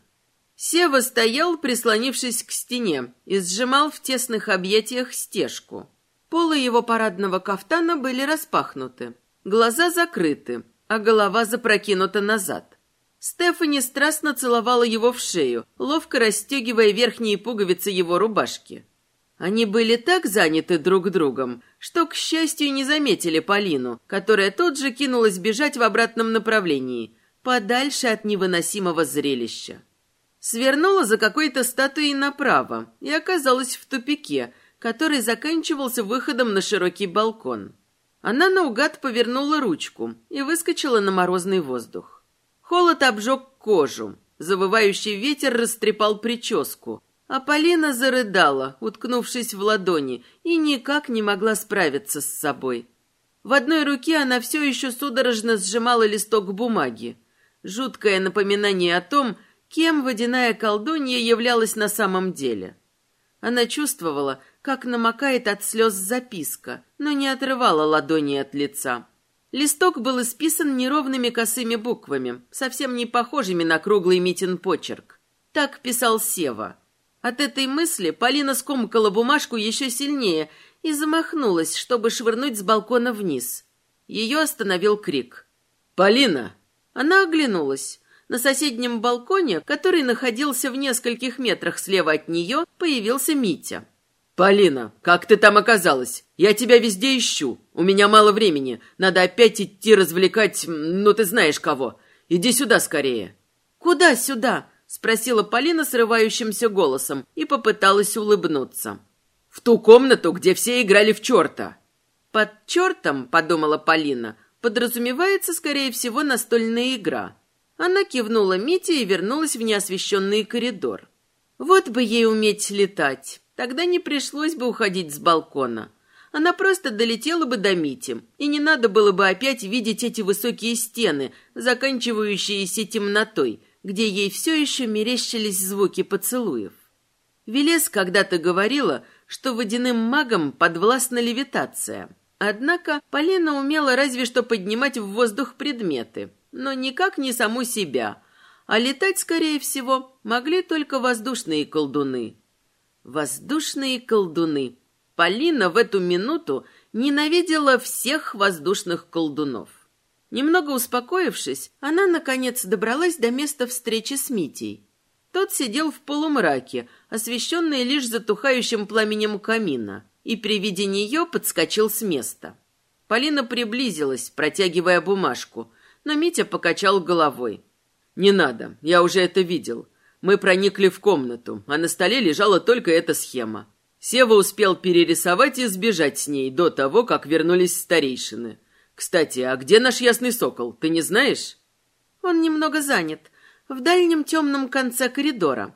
Сева стоял, прислонившись к стене, и сжимал в тесных объятиях стежку. Полы его парадного кафтана были распахнуты, глаза закрыты, а голова запрокинута назад. Стефани страстно целовала его в шею, ловко расстегивая верхние пуговицы его рубашки. Они были так заняты друг другом, что, к счастью, не заметили Полину, которая тут же кинулась бежать в обратном направлении, подальше от невыносимого зрелища. Свернула за какой-то статуей направо и оказалась в тупике, который заканчивался выходом на широкий балкон. Она наугад повернула ручку и выскочила на морозный воздух. Холод обжег кожу, завывающий ветер растрепал прическу, а Полина зарыдала, уткнувшись в ладони, и никак не могла справиться с собой. В одной руке она все еще судорожно сжимала листок бумаги. Жуткое напоминание о том, кем водяная колдунья являлась на самом деле. Она чувствовала, как намокает от слез записка, но не отрывала ладони от лица. Листок был исписан неровными косыми буквами, совсем не похожими на круглый Митин почерк. Так писал Сева. От этой мысли Полина скомкала бумажку еще сильнее и замахнулась, чтобы швырнуть с балкона вниз. Ее остановил крик. «Полина!» Она оглянулась. На соседнем балконе, который находился в нескольких метрах слева от нее, появился Митя. «Полина, как ты там оказалась? Я тебя везде ищу. У меня мало времени. Надо опять идти развлекать, ну ты знаешь кого. Иди сюда скорее». «Куда сюда?» Спросила Полина срывающимся голосом и попыталась улыбнуться. «В ту комнату, где все играли в черта». «Под чертом», — подумала Полина, — подразумевается, скорее всего, настольная игра. Она кивнула Мите и вернулась в неосвещенный коридор. Вот бы ей уметь летать, тогда не пришлось бы уходить с балкона. Она просто долетела бы до Мити, и не надо было бы опять видеть эти высокие стены, заканчивающиеся темнотой, где ей все еще мерещились звуки поцелуев. Велес когда-то говорила, что водяным магам подвластна левитация. Однако Полина умела разве что поднимать в воздух предметы, но никак не саму себя, а летать, скорее всего, могли только воздушные колдуны. Воздушные колдуны. Полина в эту минуту ненавидела всех воздушных колдунов. Немного успокоившись, она, наконец, добралась до места встречи с Митей. Тот сидел в полумраке, освещенный лишь затухающим пламенем камина, и при виде нее подскочил с места. Полина приблизилась, протягивая бумажку, но Митя покачал головой. «Не надо, я уже это видел. Мы проникли в комнату, а на столе лежала только эта схема. Сева успел перерисовать и сбежать с ней до того, как вернулись старейшины. Кстати, а где наш ясный сокол, ты не знаешь?» «Он немного занят, в дальнем темном конце коридора».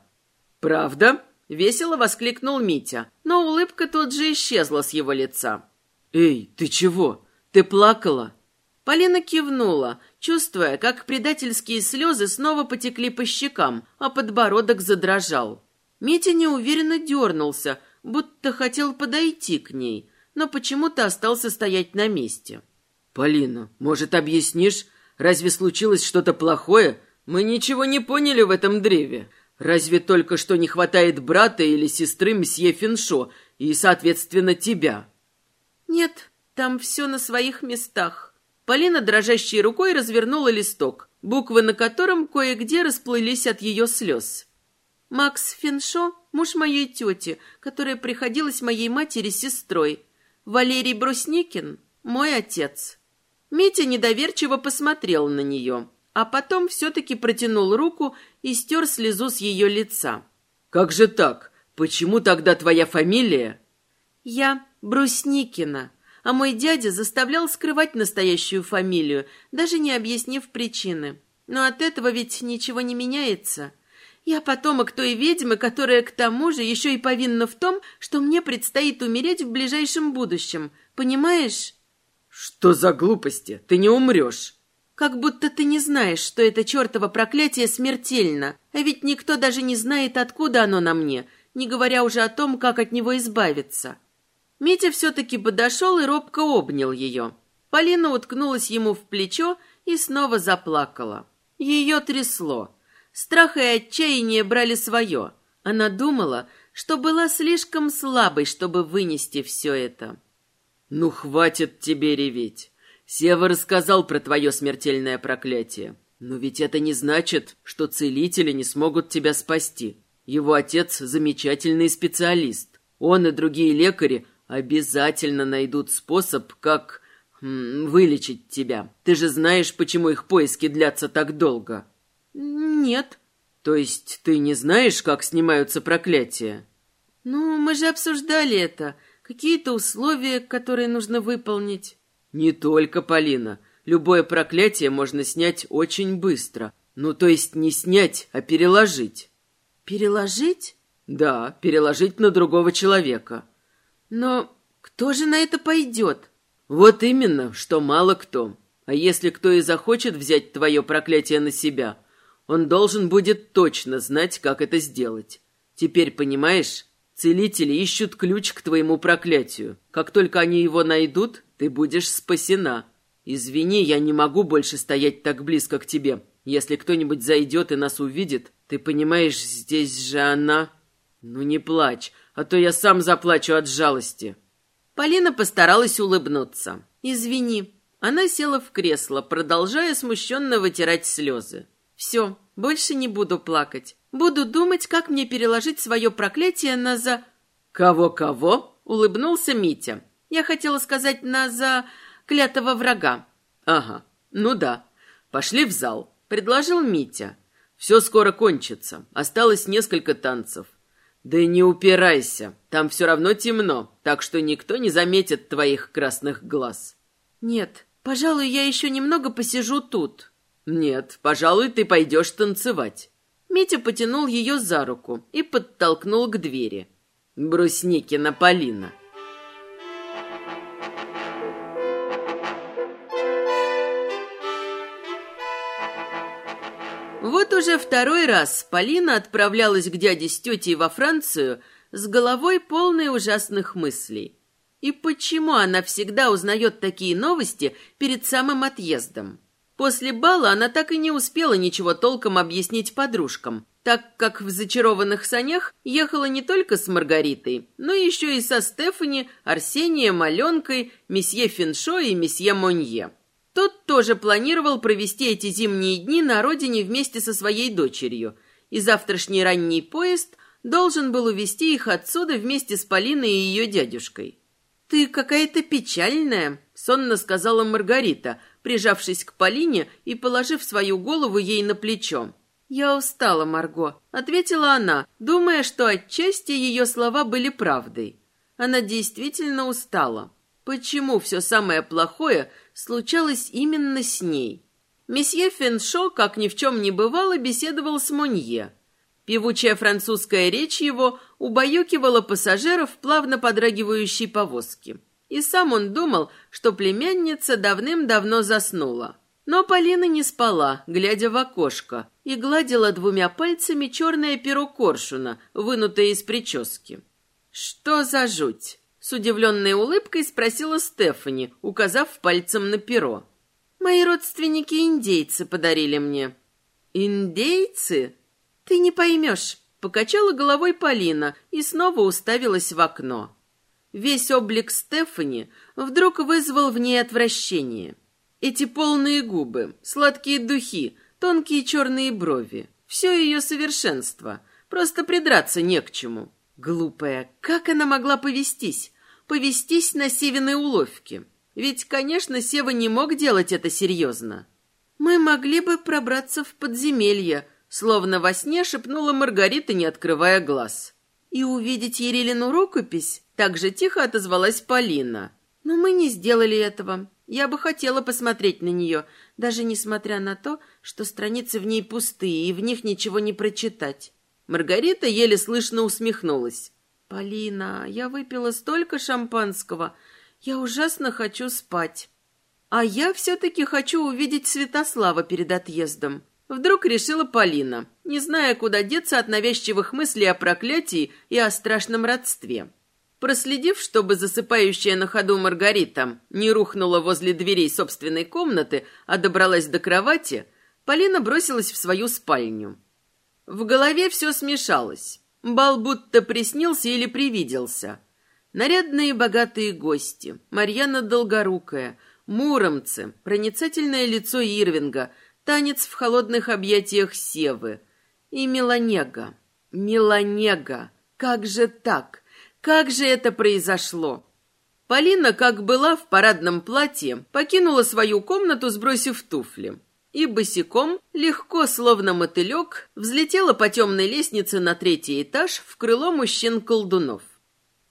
«Правда?» — весело воскликнул Митя, но улыбка тут же исчезла с его лица. «Эй, ты чего? Ты плакала?» Полина кивнула, чувствуя, как предательские слезы снова потекли по щекам, а подбородок задрожал. Митя неуверенно дернулся, будто хотел подойти к ней, но почему-то остался стоять на месте. «Полина, может, объяснишь, разве случилось что-то плохое? Мы ничего не поняли в этом древе. Разве только что не хватает брата или сестры мсье Финшо и, соответственно, тебя?» «Нет, там все на своих местах». Полина дрожащей рукой развернула листок, буквы на котором кое-где расплылись от ее слез. «Макс Финшо – муж моей тети, которая приходилась моей матери сестрой. Валерий Брусникин – мой отец». Митя недоверчиво посмотрел на нее, а потом все-таки протянул руку и стер слезу с ее лица. «Как же так? Почему тогда твоя фамилия?» «Я Брусникина, а мой дядя заставлял скрывать настоящую фамилию, даже не объяснив причины. Но от этого ведь ничего не меняется. Я потомок той ведьмы, которая к тому же еще и повинна в том, что мне предстоит умереть в ближайшем будущем. Понимаешь?» «Что за глупости? Ты не умрешь!» «Как будто ты не знаешь, что это чертово проклятие смертельно, а ведь никто даже не знает, откуда оно на мне, не говоря уже о том, как от него избавиться». Митя все-таки подошел и робко обнял ее. Полина уткнулась ему в плечо и снова заплакала. Ее трясло. Страх и отчаяние брали свое. Она думала, что была слишком слабой, чтобы вынести все это. «Ну, хватит тебе реветь. Сева рассказал про твое смертельное проклятие. Но ведь это не значит, что целители не смогут тебя спасти. Его отец – замечательный специалист. Он и другие лекари обязательно найдут способ, как м, вылечить тебя. Ты же знаешь, почему их поиски длятся так долго?» «Нет». «То есть ты не знаешь, как снимаются проклятия?» «Ну, мы же обсуждали это. Какие-то условия, которые нужно выполнить». «Не только, Полина. Любое проклятие можно снять очень быстро. Ну, то есть не снять, а переложить». «Переложить?» «Да, переложить на другого человека». Но кто же на это пойдет? Вот именно, что мало кто. А если кто и захочет взять твое проклятие на себя, он должен будет точно знать, как это сделать. Теперь понимаешь, целители ищут ключ к твоему проклятию. Как только они его найдут, ты будешь спасена. Извини, я не могу больше стоять так близко к тебе. Если кто-нибудь зайдет и нас увидит, ты понимаешь, здесь же она... Ну не плачь, а то я сам заплачу от жалости». Полина постаралась улыбнуться. «Извини». Она села в кресло, продолжая смущенно вытирать слезы. «Все, больше не буду плакать. Буду думать, как мне переложить свое проклятие на за...» «Кого-кого?» — улыбнулся Митя. «Я хотела сказать на за... клятого врага». «Ага, ну да. Пошли в зал», — предложил Митя. «Все скоро кончится. Осталось несколько танцев. «Да не упирайся, там все равно темно, так что никто не заметит твоих красных глаз». «Нет, пожалуй, я еще немного посижу тут». «Нет, пожалуй, ты пойдешь танцевать». Митя потянул ее за руку и подтолкнул к двери. «Брусникина Полина». Вот уже второй раз Полина отправлялась к дяде с тетей во Францию с головой полной ужасных мыслей. И почему она всегда узнает такие новости перед самым отъездом? После бала она так и не успела ничего толком объяснить подружкам, так как в зачарованных санях ехала не только с Маргаритой, но еще и со Стефани, Арсением, Аленкой, месье Финшо и месье Монье. Тот тоже планировал провести эти зимние дни на родине вместе со своей дочерью, и завтрашний ранний поезд должен был увезти их отсюда вместе с Полиной и ее дядюшкой. «Ты какая-то печальная», — сонно сказала Маргарита, прижавшись к Полине и положив свою голову ей на плечо. «Я устала, Марго», — ответила она, думая, что отчасти ее слова были правдой. Она действительно устала. Почему все самое плохое случалось именно с ней? Месье Феншо, как ни в чем не бывало, беседовал с Монье. Певучая французская речь его убаюкивала пассажиров плавно подрагивающей повозки. И сам он думал, что племянница давным-давно заснула. Но Полина не спала, глядя в окошко, и гладила двумя пальцами черное перо коршуна, вынутое из прически. «Что за жуть?» — с удивленной улыбкой спросила Стефани, указав пальцем на перо. «Мои родственники-индейцы подарили мне». «Индейцы?» «Ты не поймешь», — покачала головой Полина и снова уставилась в окно. Весь облик Стефани вдруг вызвал в ней отвращение. Эти полные губы, сладкие духи, тонкие черные брови. Все ее совершенство. Просто придраться не к чему. Глупая, как она могла повестись? Повестись на Севиной уловке. Ведь, конечно, Сева не мог делать это серьезно. Мы могли бы пробраться в подземелье, словно во сне шепнула Маргарита, не открывая глаз. И увидеть Ерилину рукопись, так же тихо отозвалась Полина. Но мы не сделали этого. Я бы хотела посмотреть на нее, даже несмотря на то, что страницы в ней пустые, и в них ничего не прочитать. Маргарита еле слышно усмехнулась. «Полина, я выпила столько шампанского. Я ужасно хочу спать. А я все-таки хочу увидеть Святослава перед отъездом». Вдруг решила Полина, не зная, куда деться от навязчивых мыслей о проклятии и о страшном родстве. Проследив, чтобы засыпающая на ходу Маргарита не рухнула возле дверей собственной комнаты, а добралась до кровати, Полина бросилась в свою спальню. В голове все смешалось. Бал будто приснился или привиделся. Нарядные богатые гости, Марьяна Долгорукая, муромцы, проницательное лицо Ирвинга, танец в холодных объятиях Севы и Меланега. Меланега! Как же так? Как же это произошло? Полина, как была в парадном платье, покинула свою комнату, сбросив туфли. И босиком, легко, словно мотылек, взлетела по темной лестнице на третий этаж в крыло мужчин-колдунов.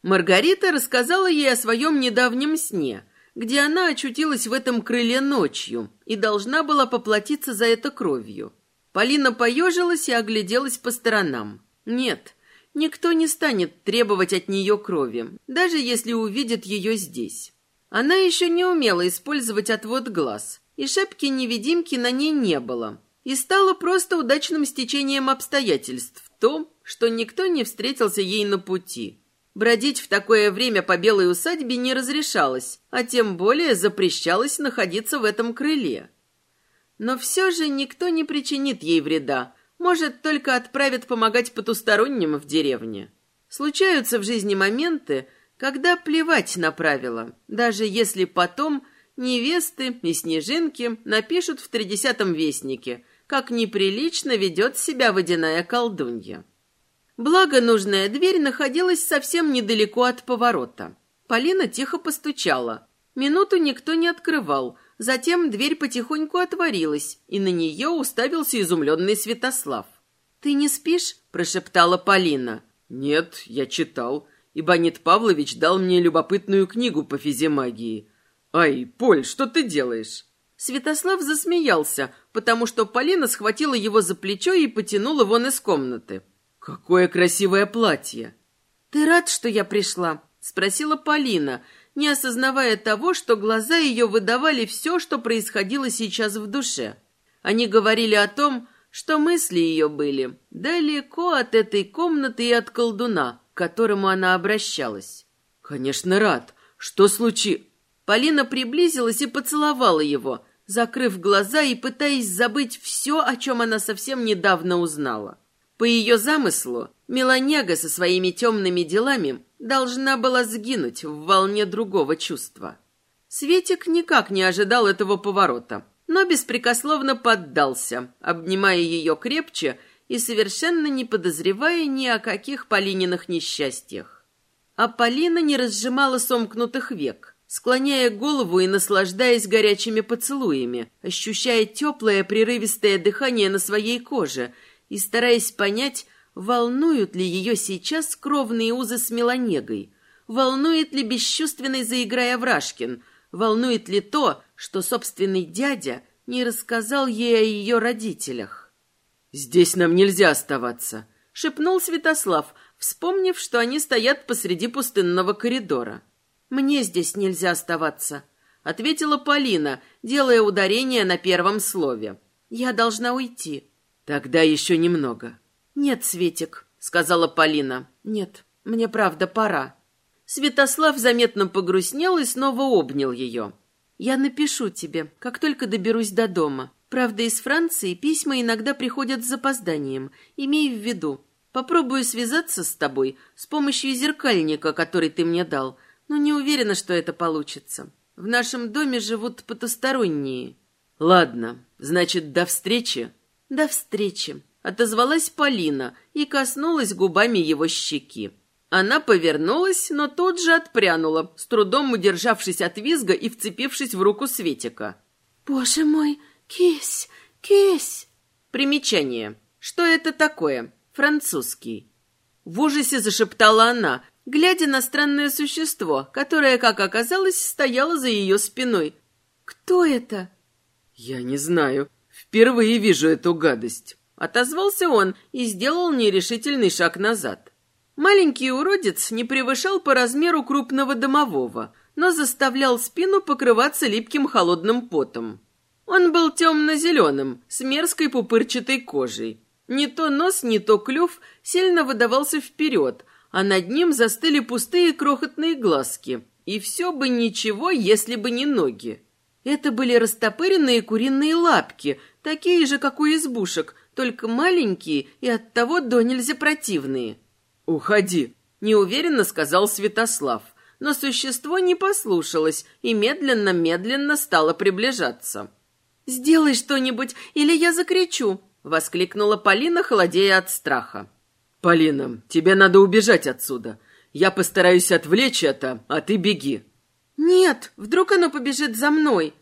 Маргарита рассказала ей о своем недавнем сне, где она очутилась в этом крыле ночью и должна была поплатиться за это кровью. Полина поежилась и огляделась по сторонам. Нет, Никто не станет требовать от нее крови, даже если увидит ее здесь. Она еще не умела использовать отвод глаз, и шапки-невидимки на ней не было. И стало просто удачным стечением обстоятельств то, что никто не встретился ей на пути. Бродить в такое время по белой усадьбе не разрешалось, а тем более запрещалось находиться в этом крыле. Но все же никто не причинит ей вреда, может, только отправят помогать потусторонним в деревне. Случаются в жизни моменты, когда плевать на правила, даже если потом невесты и снежинки напишут в тридесятом вестнике, как неприлично ведет себя водяная колдунья. Благо, нужная дверь находилась совсем недалеко от поворота. Полина тихо постучала. Минуту никто не открывал, Затем дверь потихоньку отворилась, и на нее уставился изумленный Святослав. «Ты не спишь?» – прошептала Полина. «Нет, я читал, и Бонит Павлович дал мне любопытную книгу по физимагии. Ай, Поль, что ты делаешь?» Святослав засмеялся, потому что Полина схватила его за плечо и потянула вон из комнаты. «Какое красивое платье!» «Ты рад, что я пришла?» – спросила Полина – не осознавая того, что глаза ее выдавали все, что происходило сейчас в душе. Они говорили о том, что мысли ее были далеко от этой комнаты и от колдуна, к которому она обращалась. «Конечно, рад. Что случилось?» Полина приблизилась и поцеловала его, закрыв глаза и пытаясь забыть все, о чем она совсем недавно узнала. По ее замыслу, Меланега со своими темными делами должна была сгинуть в волне другого чувства. Светик никак не ожидал этого поворота, но беспрекословно поддался, обнимая ее крепче и совершенно не подозревая ни о каких Полининых несчастьях. А Полина не разжимала сомкнутых век, склоняя голову и наслаждаясь горячими поцелуями, ощущая теплое прерывистое дыхание на своей коже и стараясь понять, волнуют ли ее сейчас кровные узы с Меланегой, волнует ли бесчувственный заиграя Врашкин, волнует ли то, что собственный дядя не рассказал ей о ее родителях. «Здесь нам нельзя оставаться», — шепнул Святослав, вспомнив, что они стоят посреди пустынного коридора. «Мне здесь нельзя оставаться», — ответила Полина, делая ударение на первом слове. «Я должна уйти». «Тогда еще немного». «Нет, Светик», — сказала Полина. «Нет, мне правда пора». Святослав заметно погрустнел и снова обнял ее. «Я напишу тебе, как только доберусь до дома. Правда, из Франции письма иногда приходят с запозданием. Имей в виду, попробую связаться с тобой с помощью зеркальника, который ты мне дал, но не уверена, что это получится. В нашем доме живут потусторонние. Ладно, значит, до встречи. До встречи, отозвалась Полина и коснулась губами его щеки. Она повернулась, но тут же отпрянула, с трудом удержавшись от визга и вцепившись в руку Светика. «Боже мой, кись, кись!» Примечание. Что это такое? Французский. В ужасе зашептала она, глядя на странное существо, которое, как оказалось, стояло за ее спиной. «Кто это?» «Я не знаю. Впервые вижу эту гадость». Отозвался он и сделал нерешительный шаг назад. Маленький уродец не превышал по размеру крупного домового, но заставлял спину покрываться липким холодным потом. Он был темно-зеленым, с мерзкой пупырчатой кожей. Не то нос, не то клюв сильно выдавался вперед, а над ним застыли пустые крохотные глазки. И все бы ничего, если бы не ноги. Это были растопыренные куриные лапки, такие же, как у избушек, только маленькие и оттого до нельзя противные. «Уходи», — неуверенно сказал Святослав, но существо не послушалось и медленно-медленно стало приближаться. «Сделай что-нибудь, или я закричу!» — воскликнула Полина, холодея от страха. «Полина, тебе надо убежать отсюда. Я постараюсь отвлечь это, а ты беги». «Нет, вдруг оно побежит за мной».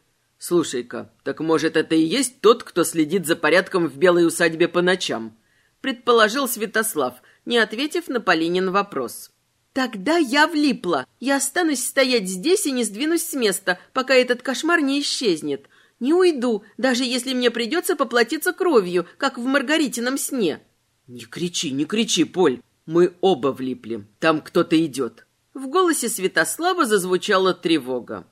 «Слушай-ка, так может, это и есть тот, кто следит за порядком в белой усадьбе по ночам?» Предположил Святослав, не ответив на Полинин вопрос. «Тогда я влипла. Я останусь стоять здесь и не сдвинусь с места, пока этот кошмар не исчезнет. Не уйду, даже если мне придется поплатиться кровью, как в Маргаритином сне». «Не кричи, не кричи, Поль. Мы оба влипли. Там кто-то идет». В голосе Святослава зазвучала тревога.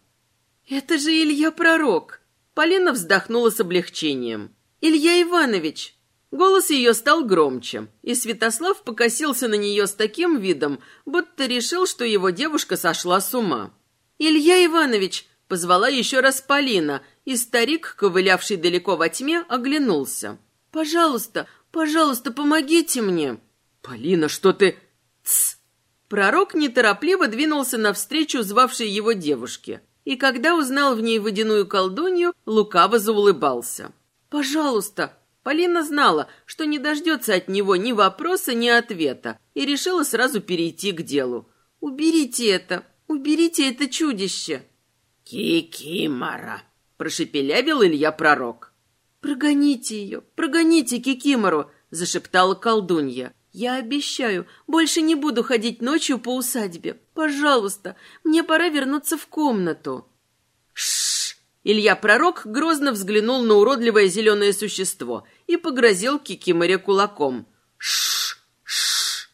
«Это же Илья Пророк!» Полина вздохнула с облегчением. «Илья Иванович!» Голос ее стал громче, и Святослав покосился на нее с таким видом, будто решил, что его девушка сошла с ума. «Илья Иванович!» — позвала еще раз Полина, и старик, ковылявший далеко во тьме, оглянулся. «Пожалуйста, пожалуйста, помогите мне!» «Полина, что ты...» «Тсс!» Пророк неторопливо двинулся навстречу звавшей его девушке, и когда узнал в ней водяную колдунью, лукаво заулыбался. «Пожалуйста!» Полина знала, что не дождется от него ни вопроса, ни ответа, и решила сразу перейти к делу. «Уберите это! Уберите это чудище!» «Кикимора!» – прошепелявил Илья Пророк. «Прогоните ее! Прогоните Кикимору!» – зашептала колдунья. «Я обещаю, больше не буду ходить ночью по усадьбе. Пожалуйста, мне пора вернуться в комнату». «Шш!» Илья Пророк грозно взглянул на уродливое зеленое существо и погрозил Кикиморе кулаком. «Шш! Шш!»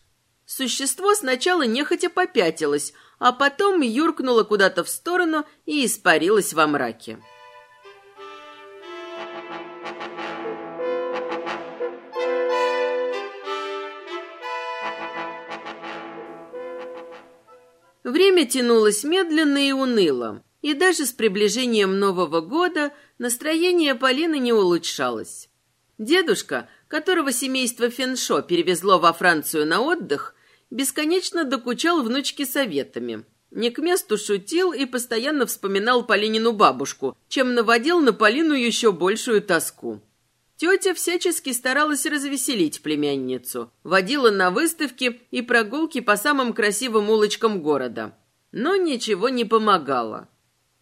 Существо сначала нехотя попятилось, а потом юркнуло куда-то в сторону и испарилось во мраке. Время тянулось медленно и уныло, и даже с приближением Нового года настроение Полины не улучшалось. Дедушка, которого семейство Феншо перевезло во Францию на отдых, бесконечно докучал внучке советами. Не к месту шутил и постоянно вспоминал Полинину бабушку, чем наводил на Полину еще большую тоску. Тетя всячески старалась развеселить племянницу, водила на выставки и прогулки по самым красивым улочкам города. Но ничего не помогало.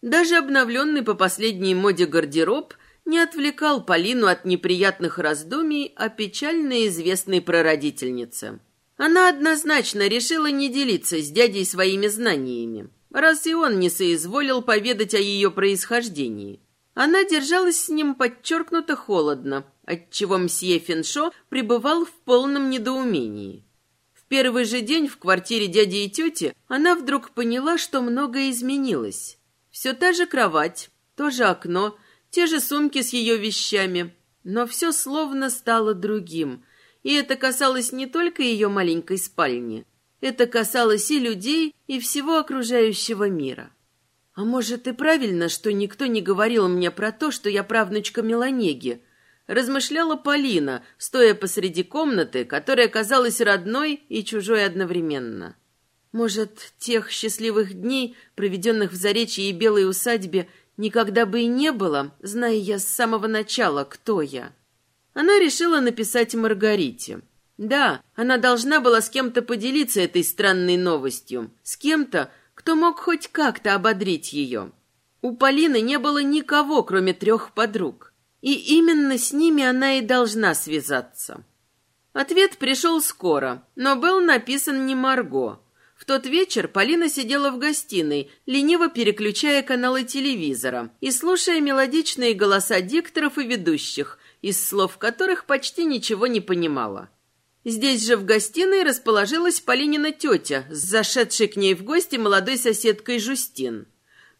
Даже обновленный по последней моде гардероб не отвлекал Полину от неприятных раздумий о печально известной прародительнице. Она однозначно решила не делиться с дядей своими знаниями, раз и он не соизволил поведать о ее происхождении. Она держалась с ним подчеркнуто холодно, отчего мсье Финшо пребывал в полном недоумении. В первый же день в квартире дяди и тети она вдруг поняла, что многое изменилось. Все та же кровать, то же окно, те же сумки с ее вещами, но все словно стало другим, и это касалось не только ее маленькой спальни, это касалось и людей, и всего окружающего мира. А может, и правильно, что никто не говорил мне про то, что я правнучка Меланеги, размышляла Полина, стоя посреди комнаты, которая казалась родной и чужой одновременно. Может, тех счастливых дней, проведенных в Заречье и Белой усадьбе, никогда бы и не было, зная я с самого начала, кто я. Она решила написать Маргарите. Да, она должна была с кем-то поделиться этой странной новостью, с кем-то, кто мог хоть как-то ободрить ее. У Полины не было никого, кроме трех подруг. И именно с ними она и должна связаться. Ответ пришел скоро, но был написан не Марго. В тот вечер Полина сидела в гостиной, лениво переключая каналы телевизора и слушая мелодичные голоса дикторов и ведущих, из слов которых почти ничего не понимала. Здесь же в гостиной расположилась Полинина тетя, зашедшей к ней в гости молодой соседкой Жустин.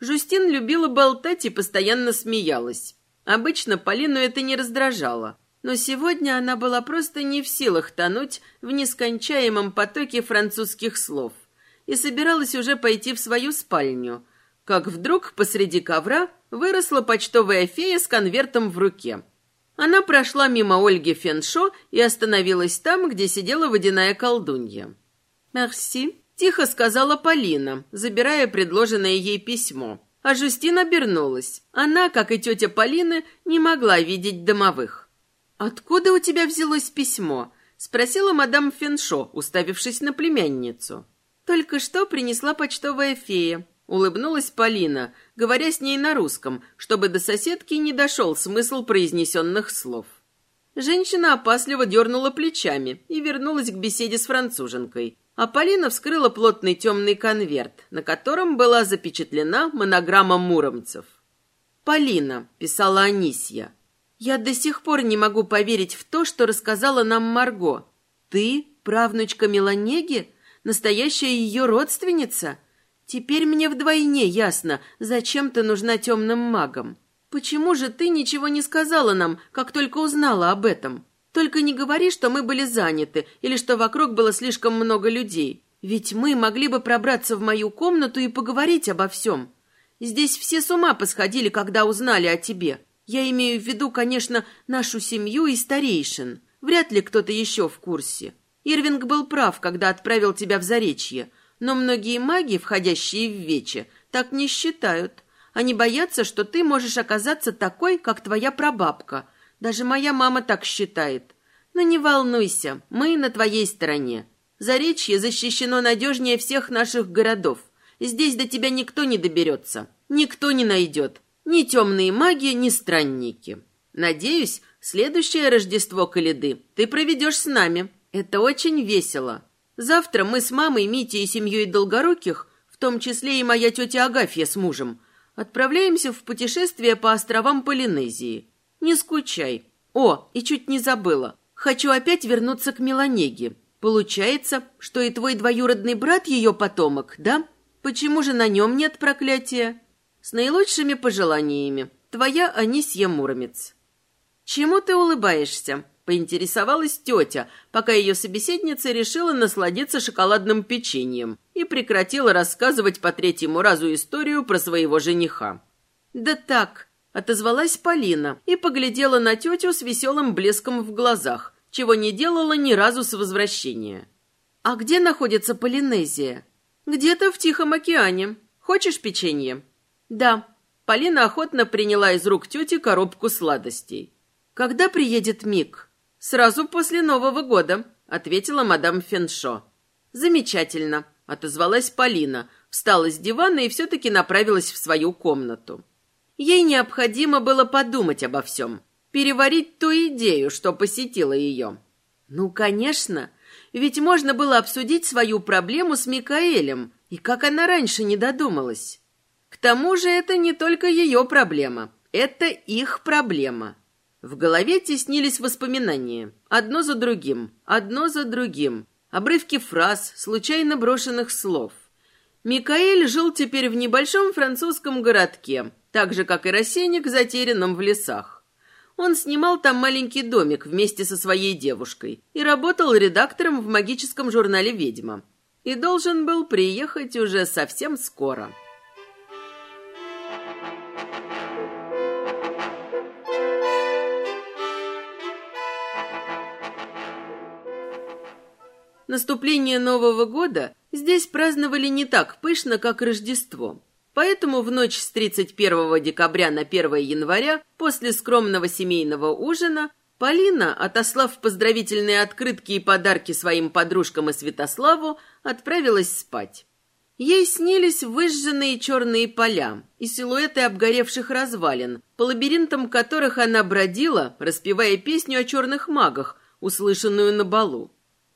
Жустин любила болтать и постоянно смеялась. Обычно Полину это не раздражало, но сегодня она была просто не в силах тонуть в нескончаемом потоке французских слов и собиралась уже пойти в свою спальню, как вдруг посреди ковра выросла почтовая фея с конвертом в руке. Она прошла мимо Ольги Феншо и остановилась там, где сидела водяная колдунья. «Мерси», — тихо сказала Полина, забирая предложенное ей письмо. А Жустин обернулась. Она, как и тетя Полины, не могла видеть домовых. «Откуда у тебя взялось письмо?» — спросила мадам Феншо, уставившись на племянницу. «Только что принесла почтовая фея. Улыбнулась Полина, говоря с ней на русском, чтобы до соседки не дошел смысл произнесенных слов. Женщина опасливо дернула плечами и вернулась к беседе с француженкой. А Полина вскрыла плотный темный конверт, на котором была запечатлена монограмма муромцев. «Полина», — писала Анисья, — «я до сих пор не могу поверить в то, что рассказала нам Марго. Ты, правнучка Меланеги, настоящая ее родственница?» Теперь мне вдвойне ясно, зачем ты нужна темным магам. Почему же ты ничего не сказала нам, как только узнала об этом? Только не говори, что мы были заняты или что вокруг было слишком много людей. Ведь мы могли бы пробраться в мою комнату и поговорить обо всем. Здесь все с ума посходили, когда узнали о тебе. Я имею в виду, конечно, нашу семью и старейшин. Вряд ли кто-то еще в курсе. Ирвинг был прав, когда отправил тебя в Заречье – но многие маги, входящие в Вече, так не считают. Они боятся, что ты можешь оказаться такой, как твоя прабабка. Даже моя мама так считает. Но не волнуйся, мы на твоей стороне. Заречье защищено надежнее всех наших городов. Здесь до тебя никто не доберется, никто не найдет. Ни темные маги, ни странники. Надеюсь, следующее Рождество Каледы ты проведешь с нами. Это очень весело. Завтра мы с мамой, Митей семьей Долгоруких, в том числе и моя тетя Агафья с мужем, отправляемся в путешествие по островам Полинезии. Не скучай. О, и чуть не забыла. Хочу опять вернуться к Меланеге. Получается, что и твой двоюродный брат ее потомок, да? Почему же на нем нет проклятия? С наилучшими пожеланиями. Твоя Анисья Муромец. Чему ты улыбаешься? Поинтересовалась тетя, пока ее собеседница решила насладиться шоколадным печеньем и прекратила рассказывать по третьему разу историю про своего жениха. «Да так», — отозвалась Полина и поглядела на тетю с веселым блеском в глазах, чего не делала ни разу с возвращения. «А где находится Полинезия?» «Где-то в Тихом океане. Хочешь печенье?» «Да». Полина охотно приняла из рук тети коробку сладостей. «Когда приедет Мик?» «Сразу после Нового года», — ответила мадам Феншо. «Замечательно», — отозвалась Полина, встала с дивана и все-таки направилась в свою комнату. Ей необходимо было подумать обо всем, переварить ту идею, что посетила ее. Ну, конечно, ведь можно было обсудить свою проблему с Микаэлем, и как она раньше не додумалась. К тому же это не только ее проблема, это их проблема. В голове теснились воспоминания, одно за другим, одно за другим, обрывки фраз, случайно брошенных слов. Микаэль жил теперь в небольшом французском городке, так же, как и рассеянник, затерянном в лесах. Он снимал там маленький домик вместе со своей девушкой и работал редактором в магическом журнале «Ведьма». И должен был приехать уже совсем скоро. Наступление Нового года здесь праздновали не так пышно, как Рождество. Поэтому в ночь с 31 декабря на 1 января, после скромного семейного ужина, Полина, отослав поздравительные открытки и подарки своим подружкам и Святославу, отправилась спать. Ей снились выжженные черные поля и силуэты обгоревших развалин, по лабиринтам которых она бродила, распевая песню о черных магах, услышанную на балу.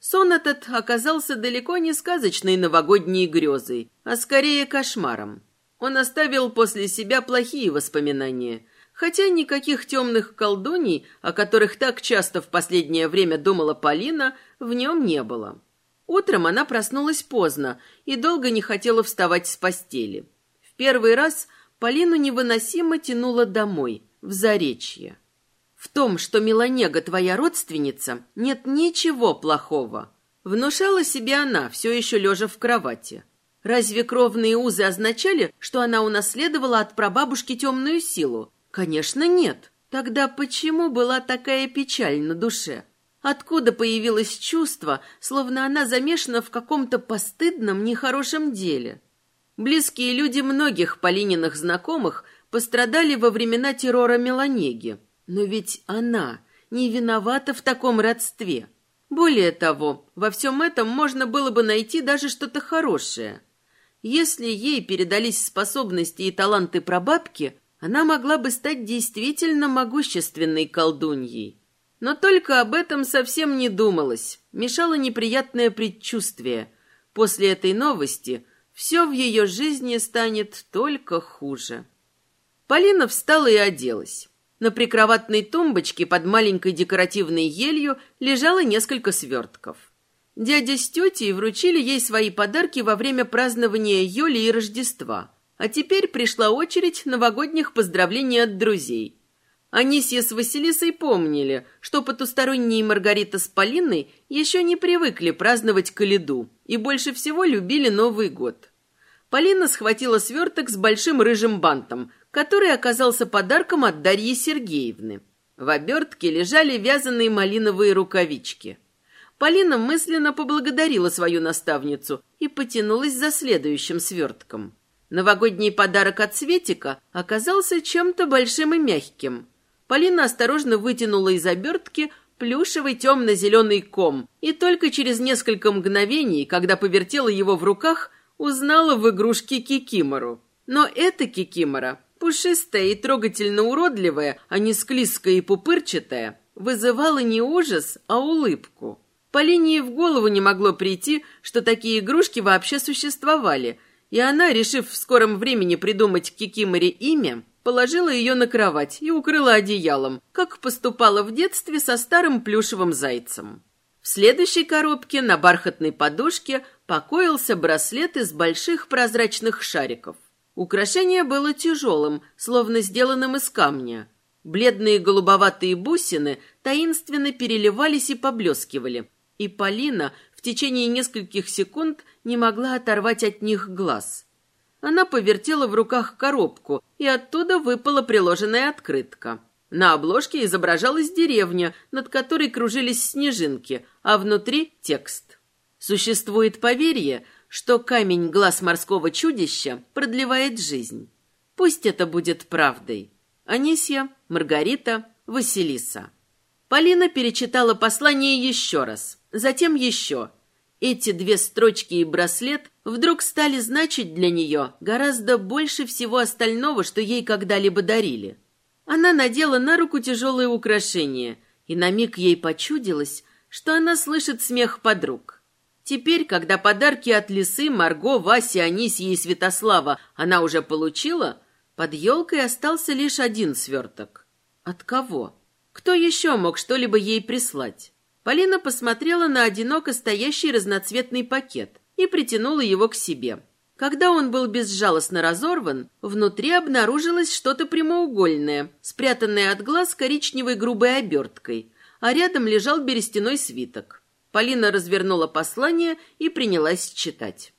Сон этот оказался далеко не сказочной новогодней грезой, а скорее кошмаром. Он оставил после себя плохие воспоминания, хотя никаких темных колдуний, о которых так часто в последнее время думала Полина, в нем не было. Утром она проснулась поздно и долго не хотела вставать с постели. В первый раз Полину невыносимо тянуло домой, в Заречье. В том, что Меланега твоя родственница, нет ничего плохого. Внушала себе она, все еще лежа в кровати. Разве кровные узы означали, что она унаследовала от прабабушки темную силу? Конечно, нет. Тогда почему была такая печаль на душе? Откуда появилось чувство, словно она замешана в каком-то постыдном, нехорошем деле? Близкие люди многих Полининых знакомых пострадали во времена террора Меланеги. Но ведь она не виновата в таком родстве. Более того, во всем этом можно было бы найти даже что-то хорошее. Если ей передались способности и таланты прабабки, она могла бы стать действительно могущественной колдуньей. Но только об этом совсем не думалось, мешало неприятное предчувствие. После этой новости все в ее жизни станет только хуже. Полина встала и оделась. На прикроватной тумбочке под маленькой декоративной елью лежало несколько свертков. Дядя с тетей вручили ей свои подарки во время празднования Йоли и Рождества. А теперь пришла очередь новогодних поздравлений от друзей. Анисия с Василисой помнили, что потусторонние Маргарита с Полиной еще не привыкли праздновать Каледу и больше всего любили Новый год. Полина схватила сверток с большим рыжим бантом, который оказался подарком от Дарьи Сергеевны. В обертке лежали вязаные малиновые рукавички. Полина мысленно поблагодарила свою наставницу и потянулась за следующим свертком. Новогодний подарок от Светика оказался чем-то большим и мягким. Полина осторожно вытянула из обертки плюшевый темно-зеленый ком и только через несколько мгновений, когда повертела его в руках, узнала в игрушке Кикимору. Но эта Кикимора Пушистая и трогательно уродливая, а не склизкая и пупырчатая, вызывала не ужас, а улыбку. Полине в голову не могло прийти, что такие игрушки вообще существовали, и она, решив в скором времени придумать Кикиморе имя, положила ее на кровать и укрыла одеялом, как поступала в детстве со старым плюшевым зайцем. В следующей коробке на бархатной подушке покоился браслет из больших прозрачных шариков. Украшение было тяжелым, словно сделанным из камня. Бледные голубоватые бусины таинственно переливались и поблескивали, и Полина в течение нескольких секунд не могла оторвать от них глаз. Она повертела в руках коробку, и оттуда выпала приложенная открытка. На обложке изображалась деревня, над которой кружились снежинки, а внутри текст. Существует поверье, что камень глаз морского чудища продлевает жизнь. Пусть это будет правдой. Анисья, Маргарита, Василиса. Полина перечитала послание еще раз, затем еще. Эти две строчки и браслет вдруг стали значить для нее гораздо больше всего остального, что ей когда-либо дарили. Она надела на руку тяжелые украшения, и на миг ей почудилось, что она слышит смех подруг. Теперь, когда подарки от Лисы, Марго, Васи, Анисьи и Святослава она уже получила, под елкой остался лишь один сверток. От кого? Кто еще мог что-либо ей прислать? Полина посмотрела на одиноко стоящий разноцветный пакет и притянула его к себе. Когда он был безжалостно разорван, внутри обнаружилось что-то прямоугольное, спрятанное от глаз коричневой грубой оберткой, а рядом лежал берестяной свиток. Полина развернула послание и принялась читать.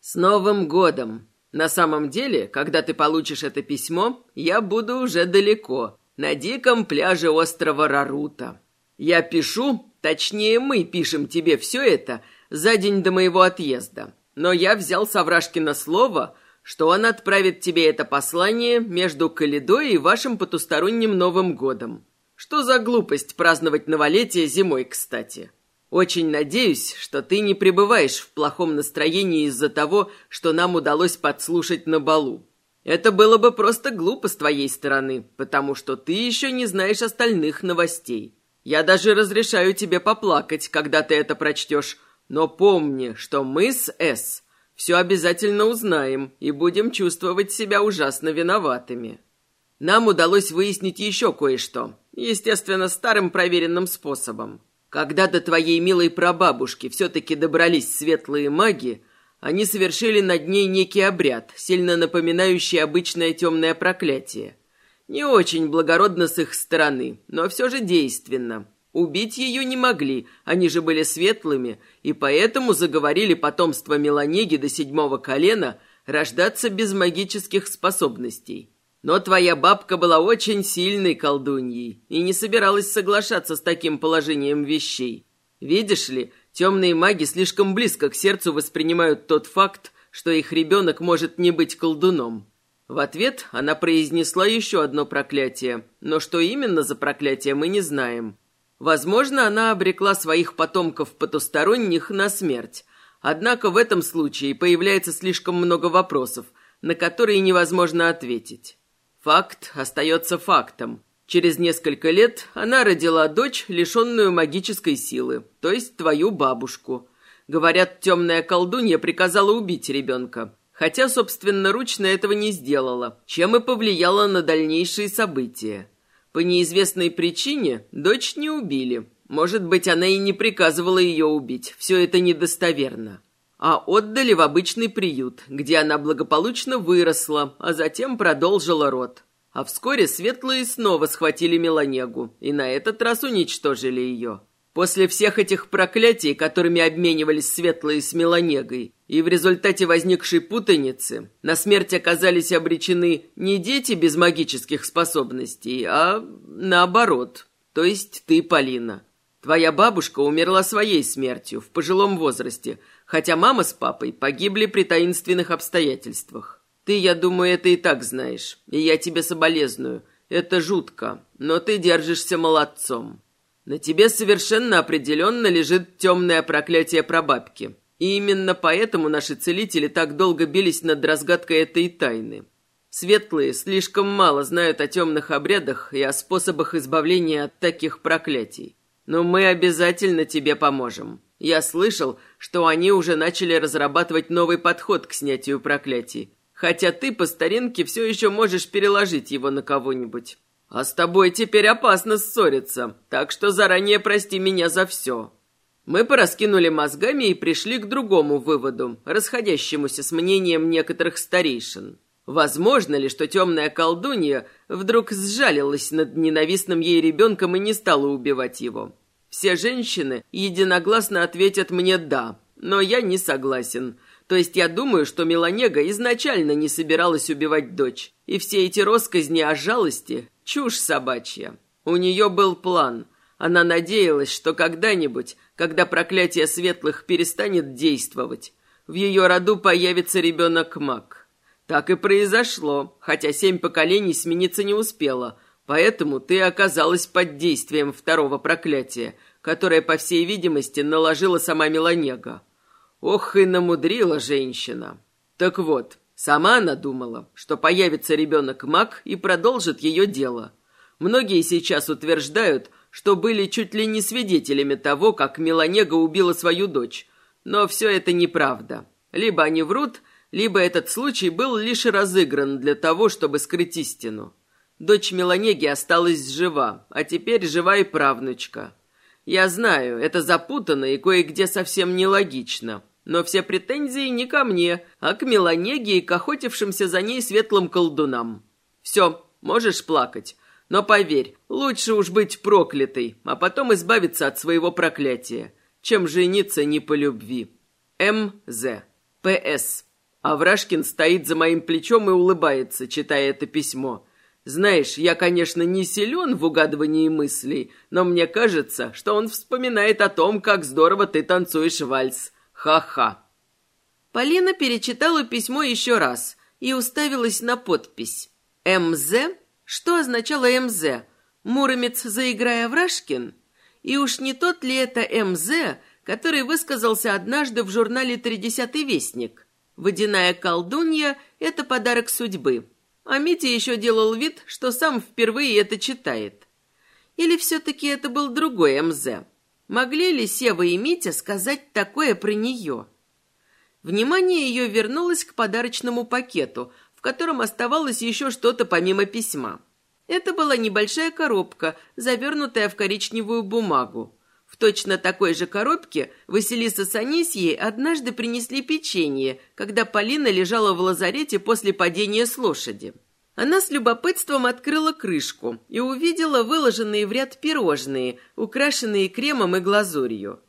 «С Новым годом! На самом деле, когда ты получишь это письмо, я буду уже далеко, на диком пляже острова Рарута. Я пишу, точнее мы пишем тебе все это за день до моего отъезда. Но я взял Саврашкина слово, что он отправит тебе это послание между Каледой и вашим потусторонним Новым годом. Что за глупость праздновать новолетие зимой, кстати? Очень надеюсь, что ты не пребываешь в плохом настроении из-за того, что нам удалось подслушать на балу. Это было бы просто глупо с твоей стороны, потому что ты еще не знаешь остальных новостей. Я даже разрешаю тебе поплакать, когда ты это прочтешь, но помни, что мы с С все обязательно узнаем и будем чувствовать себя ужасно виноватыми. Нам удалось выяснить еще кое-что, естественно, старым проверенным способом. Когда до твоей милой прабабушки все-таки добрались светлые маги, они совершили над ней некий обряд, сильно напоминающий обычное темное проклятие. Не очень благородно с их стороны, но все же действенно. Убить ее не могли, они же были светлыми, и поэтому заговорили потомство Меланеги до седьмого колена рождаться без магических способностей. Но твоя бабка была очень сильной колдуньей и не собиралась соглашаться с таким положением вещей. Видишь ли, темные маги слишком близко к сердцу воспринимают тот факт, что их ребенок может не быть колдуном. В ответ она произнесла еще одно проклятие, но что именно за проклятие мы не знаем. Возможно, она обрекла своих потомков потусторонних на смерть. Однако в этом случае появляется слишком много вопросов, на которые невозможно ответить. Факт остается фактом. Через несколько лет она родила дочь, лишенную магической силы, то есть твою бабушку. Говорят, темная колдунья приказала убить ребенка, хотя собственноручно этого не сделала, чем и повлияла на дальнейшие события. По неизвестной причине дочь не убили. Может быть, она и не приказывала ее убить. Все это недостоверно. А отдали в обычный приют, где она благополучно выросла, а затем продолжила род. А вскоре светлые снова схватили Меланегу и на этот раз уничтожили ее. После всех этих проклятий, которыми обменивались светлые с Меланегой, и в результате возникшей путаницы на смерть оказались обречены не дети без магических способностей, а наоборот, то есть ты, Полина. Твоя бабушка умерла своей смертью в пожилом возрасте, хотя мама с папой погибли при таинственных обстоятельствах. Ты, я думаю, это и так знаешь, и я тебе соболезную. Это жутко, но ты держишься молодцом. На тебе совершенно определенно лежит темное проклятие прабабки. И именно поэтому наши целители так долго бились над разгадкой этой тайны. Светлые слишком мало знают о темных обрядах и о способах избавления от таких проклятий. Но мы обязательно тебе поможем. Я слышал, что они уже начали разрабатывать новый подход к снятию проклятий. Хотя ты по старинке все еще можешь переложить его на кого-нибудь. А с тобой теперь опасно ссориться, так что заранее прости меня за все». Мы пораскинули мозгами и пришли к другому выводу, расходящемуся с мнением некоторых старейшин. Возможно ли, что темная колдунья вдруг сжалилась над ненавистным ей ребенком и не стала убивать его? Все женщины единогласно ответят мне «да», но я не согласен. То есть я думаю, что Меланега изначально не собиралась убивать дочь, и все эти росказни о жалости Чушь собачья. У нее был план. Она надеялась, что когда-нибудь, когда проклятие светлых перестанет действовать, в ее роду появится ребенок-маг. Так и произошло, хотя семь поколений смениться не успело, поэтому ты оказалась под действием второго проклятия, которое, по всей видимости, наложила сама Меланега. Ох и намудрила женщина. Так вот, сама она думала, что появится ребенок-маг и продолжит ее дело. Многие сейчас утверждают, что были чуть ли не свидетелями того, как Меланега убила свою дочь. Но все это неправда. Либо они врут, либо этот случай был лишь разыгран для того, чтобы скрыть истину. Дочь Меланеги осталась жива, а теперь жива и правнучка. Я знаю, это запутанно и кое-где совсем нелогично, но все претензии не ко мне, а к Меланеге и к охотившимся за ней светлым колдунам. Все, можешь плакать, но поверь, лучше уж быть проклятой, а потом избавиться от своего проклятия, чем жениться не по любви. М.З. П.С. Аврашкин стоит за моим плечом и улыбается, читая это письмо. Знаешь, я, конечно, не силен в угадывании мыслей, но мне кажется, что он вспоминает о том, как здорово ты танцуешь вальс. Ха-ха. Полина перечитала письмо еще раз и уставилась на подпись. «МЗ что означало МЗ? Муромец, заиграя Врашкин? И уж не тот ли это МЗ, который высказался однажды в журнале «Тридесятый вестник»? Водяная колдунья – это подарок судьбы. А Митя еще делал вид, что сам впервые это читает. Или все-таки это был другой МЗ? Могли ли Сева и Митя сказать такое про нее? Внимание ее вернулось к подарочному пакету, котором оставалось еще что-то помимо письма. Это была небольшая коробка, завернутая в коричневую бумагу. В точно такой же коробке Василиса с Анисьей однажды принесли печенье, когда Полина лежала в лазарете после падения с лошади. Она с любопытством открыла крышку и увидела выложенные в ряд пирожные, украшенные кремом и глазурью.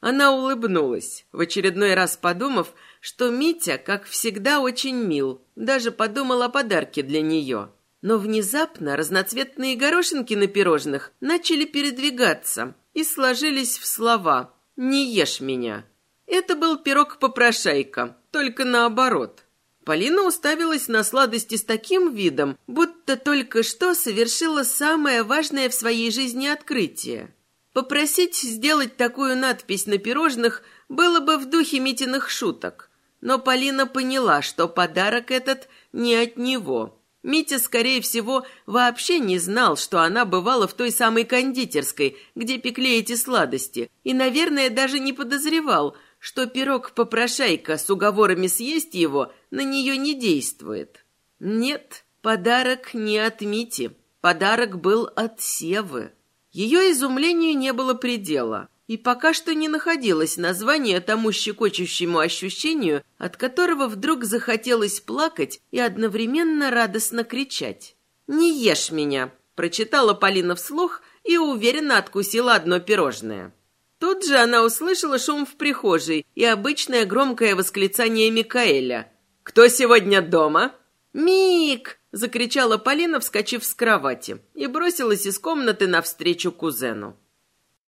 Она улыбнулась, в очередной раз подумав, что Митя, как всегда, очень мил, даже подумал о подарке для нее. Но внезапно разноцветные горошинки на пирожных начали передвигаться и сложились в слова «Не ешь меня». Это был пирог-попрошайка, только наоборот. Полина уставилась на сладости с таким видом, будто только что совершила самое важное в своей жизни открытие. Попросить сделать такую надпись на пирожных было бы в духе Митиных шуток – но Полина поняла, что подарок этот не от него. Митя, скорее всего, вообще не знал, что она бывала в той самой кондитерской, где пекли эти сладости, и, наверное, даже не подозревал, что пирог-попрошайка с уговорами съесть его на нее не действует. Нет, подарок не от Мити, подарок был от Севы. Ее изумлению не было предела. И пока что не находилось названия тому щекочущему ощущению, от которого вдруг захотелось плакать и одновременно радостно кричать. «Не ешь меня!» – прочитала Полина вслух и уверенно откусила одно пирожное. Тут же она услышала шум в прихожей и обычное громкое восклицание Микаэля. «Кто сегодня дома?» «Мик!» – закричала Полина, вскочив с кровати, и бросилась из комнаты навстречу кузену.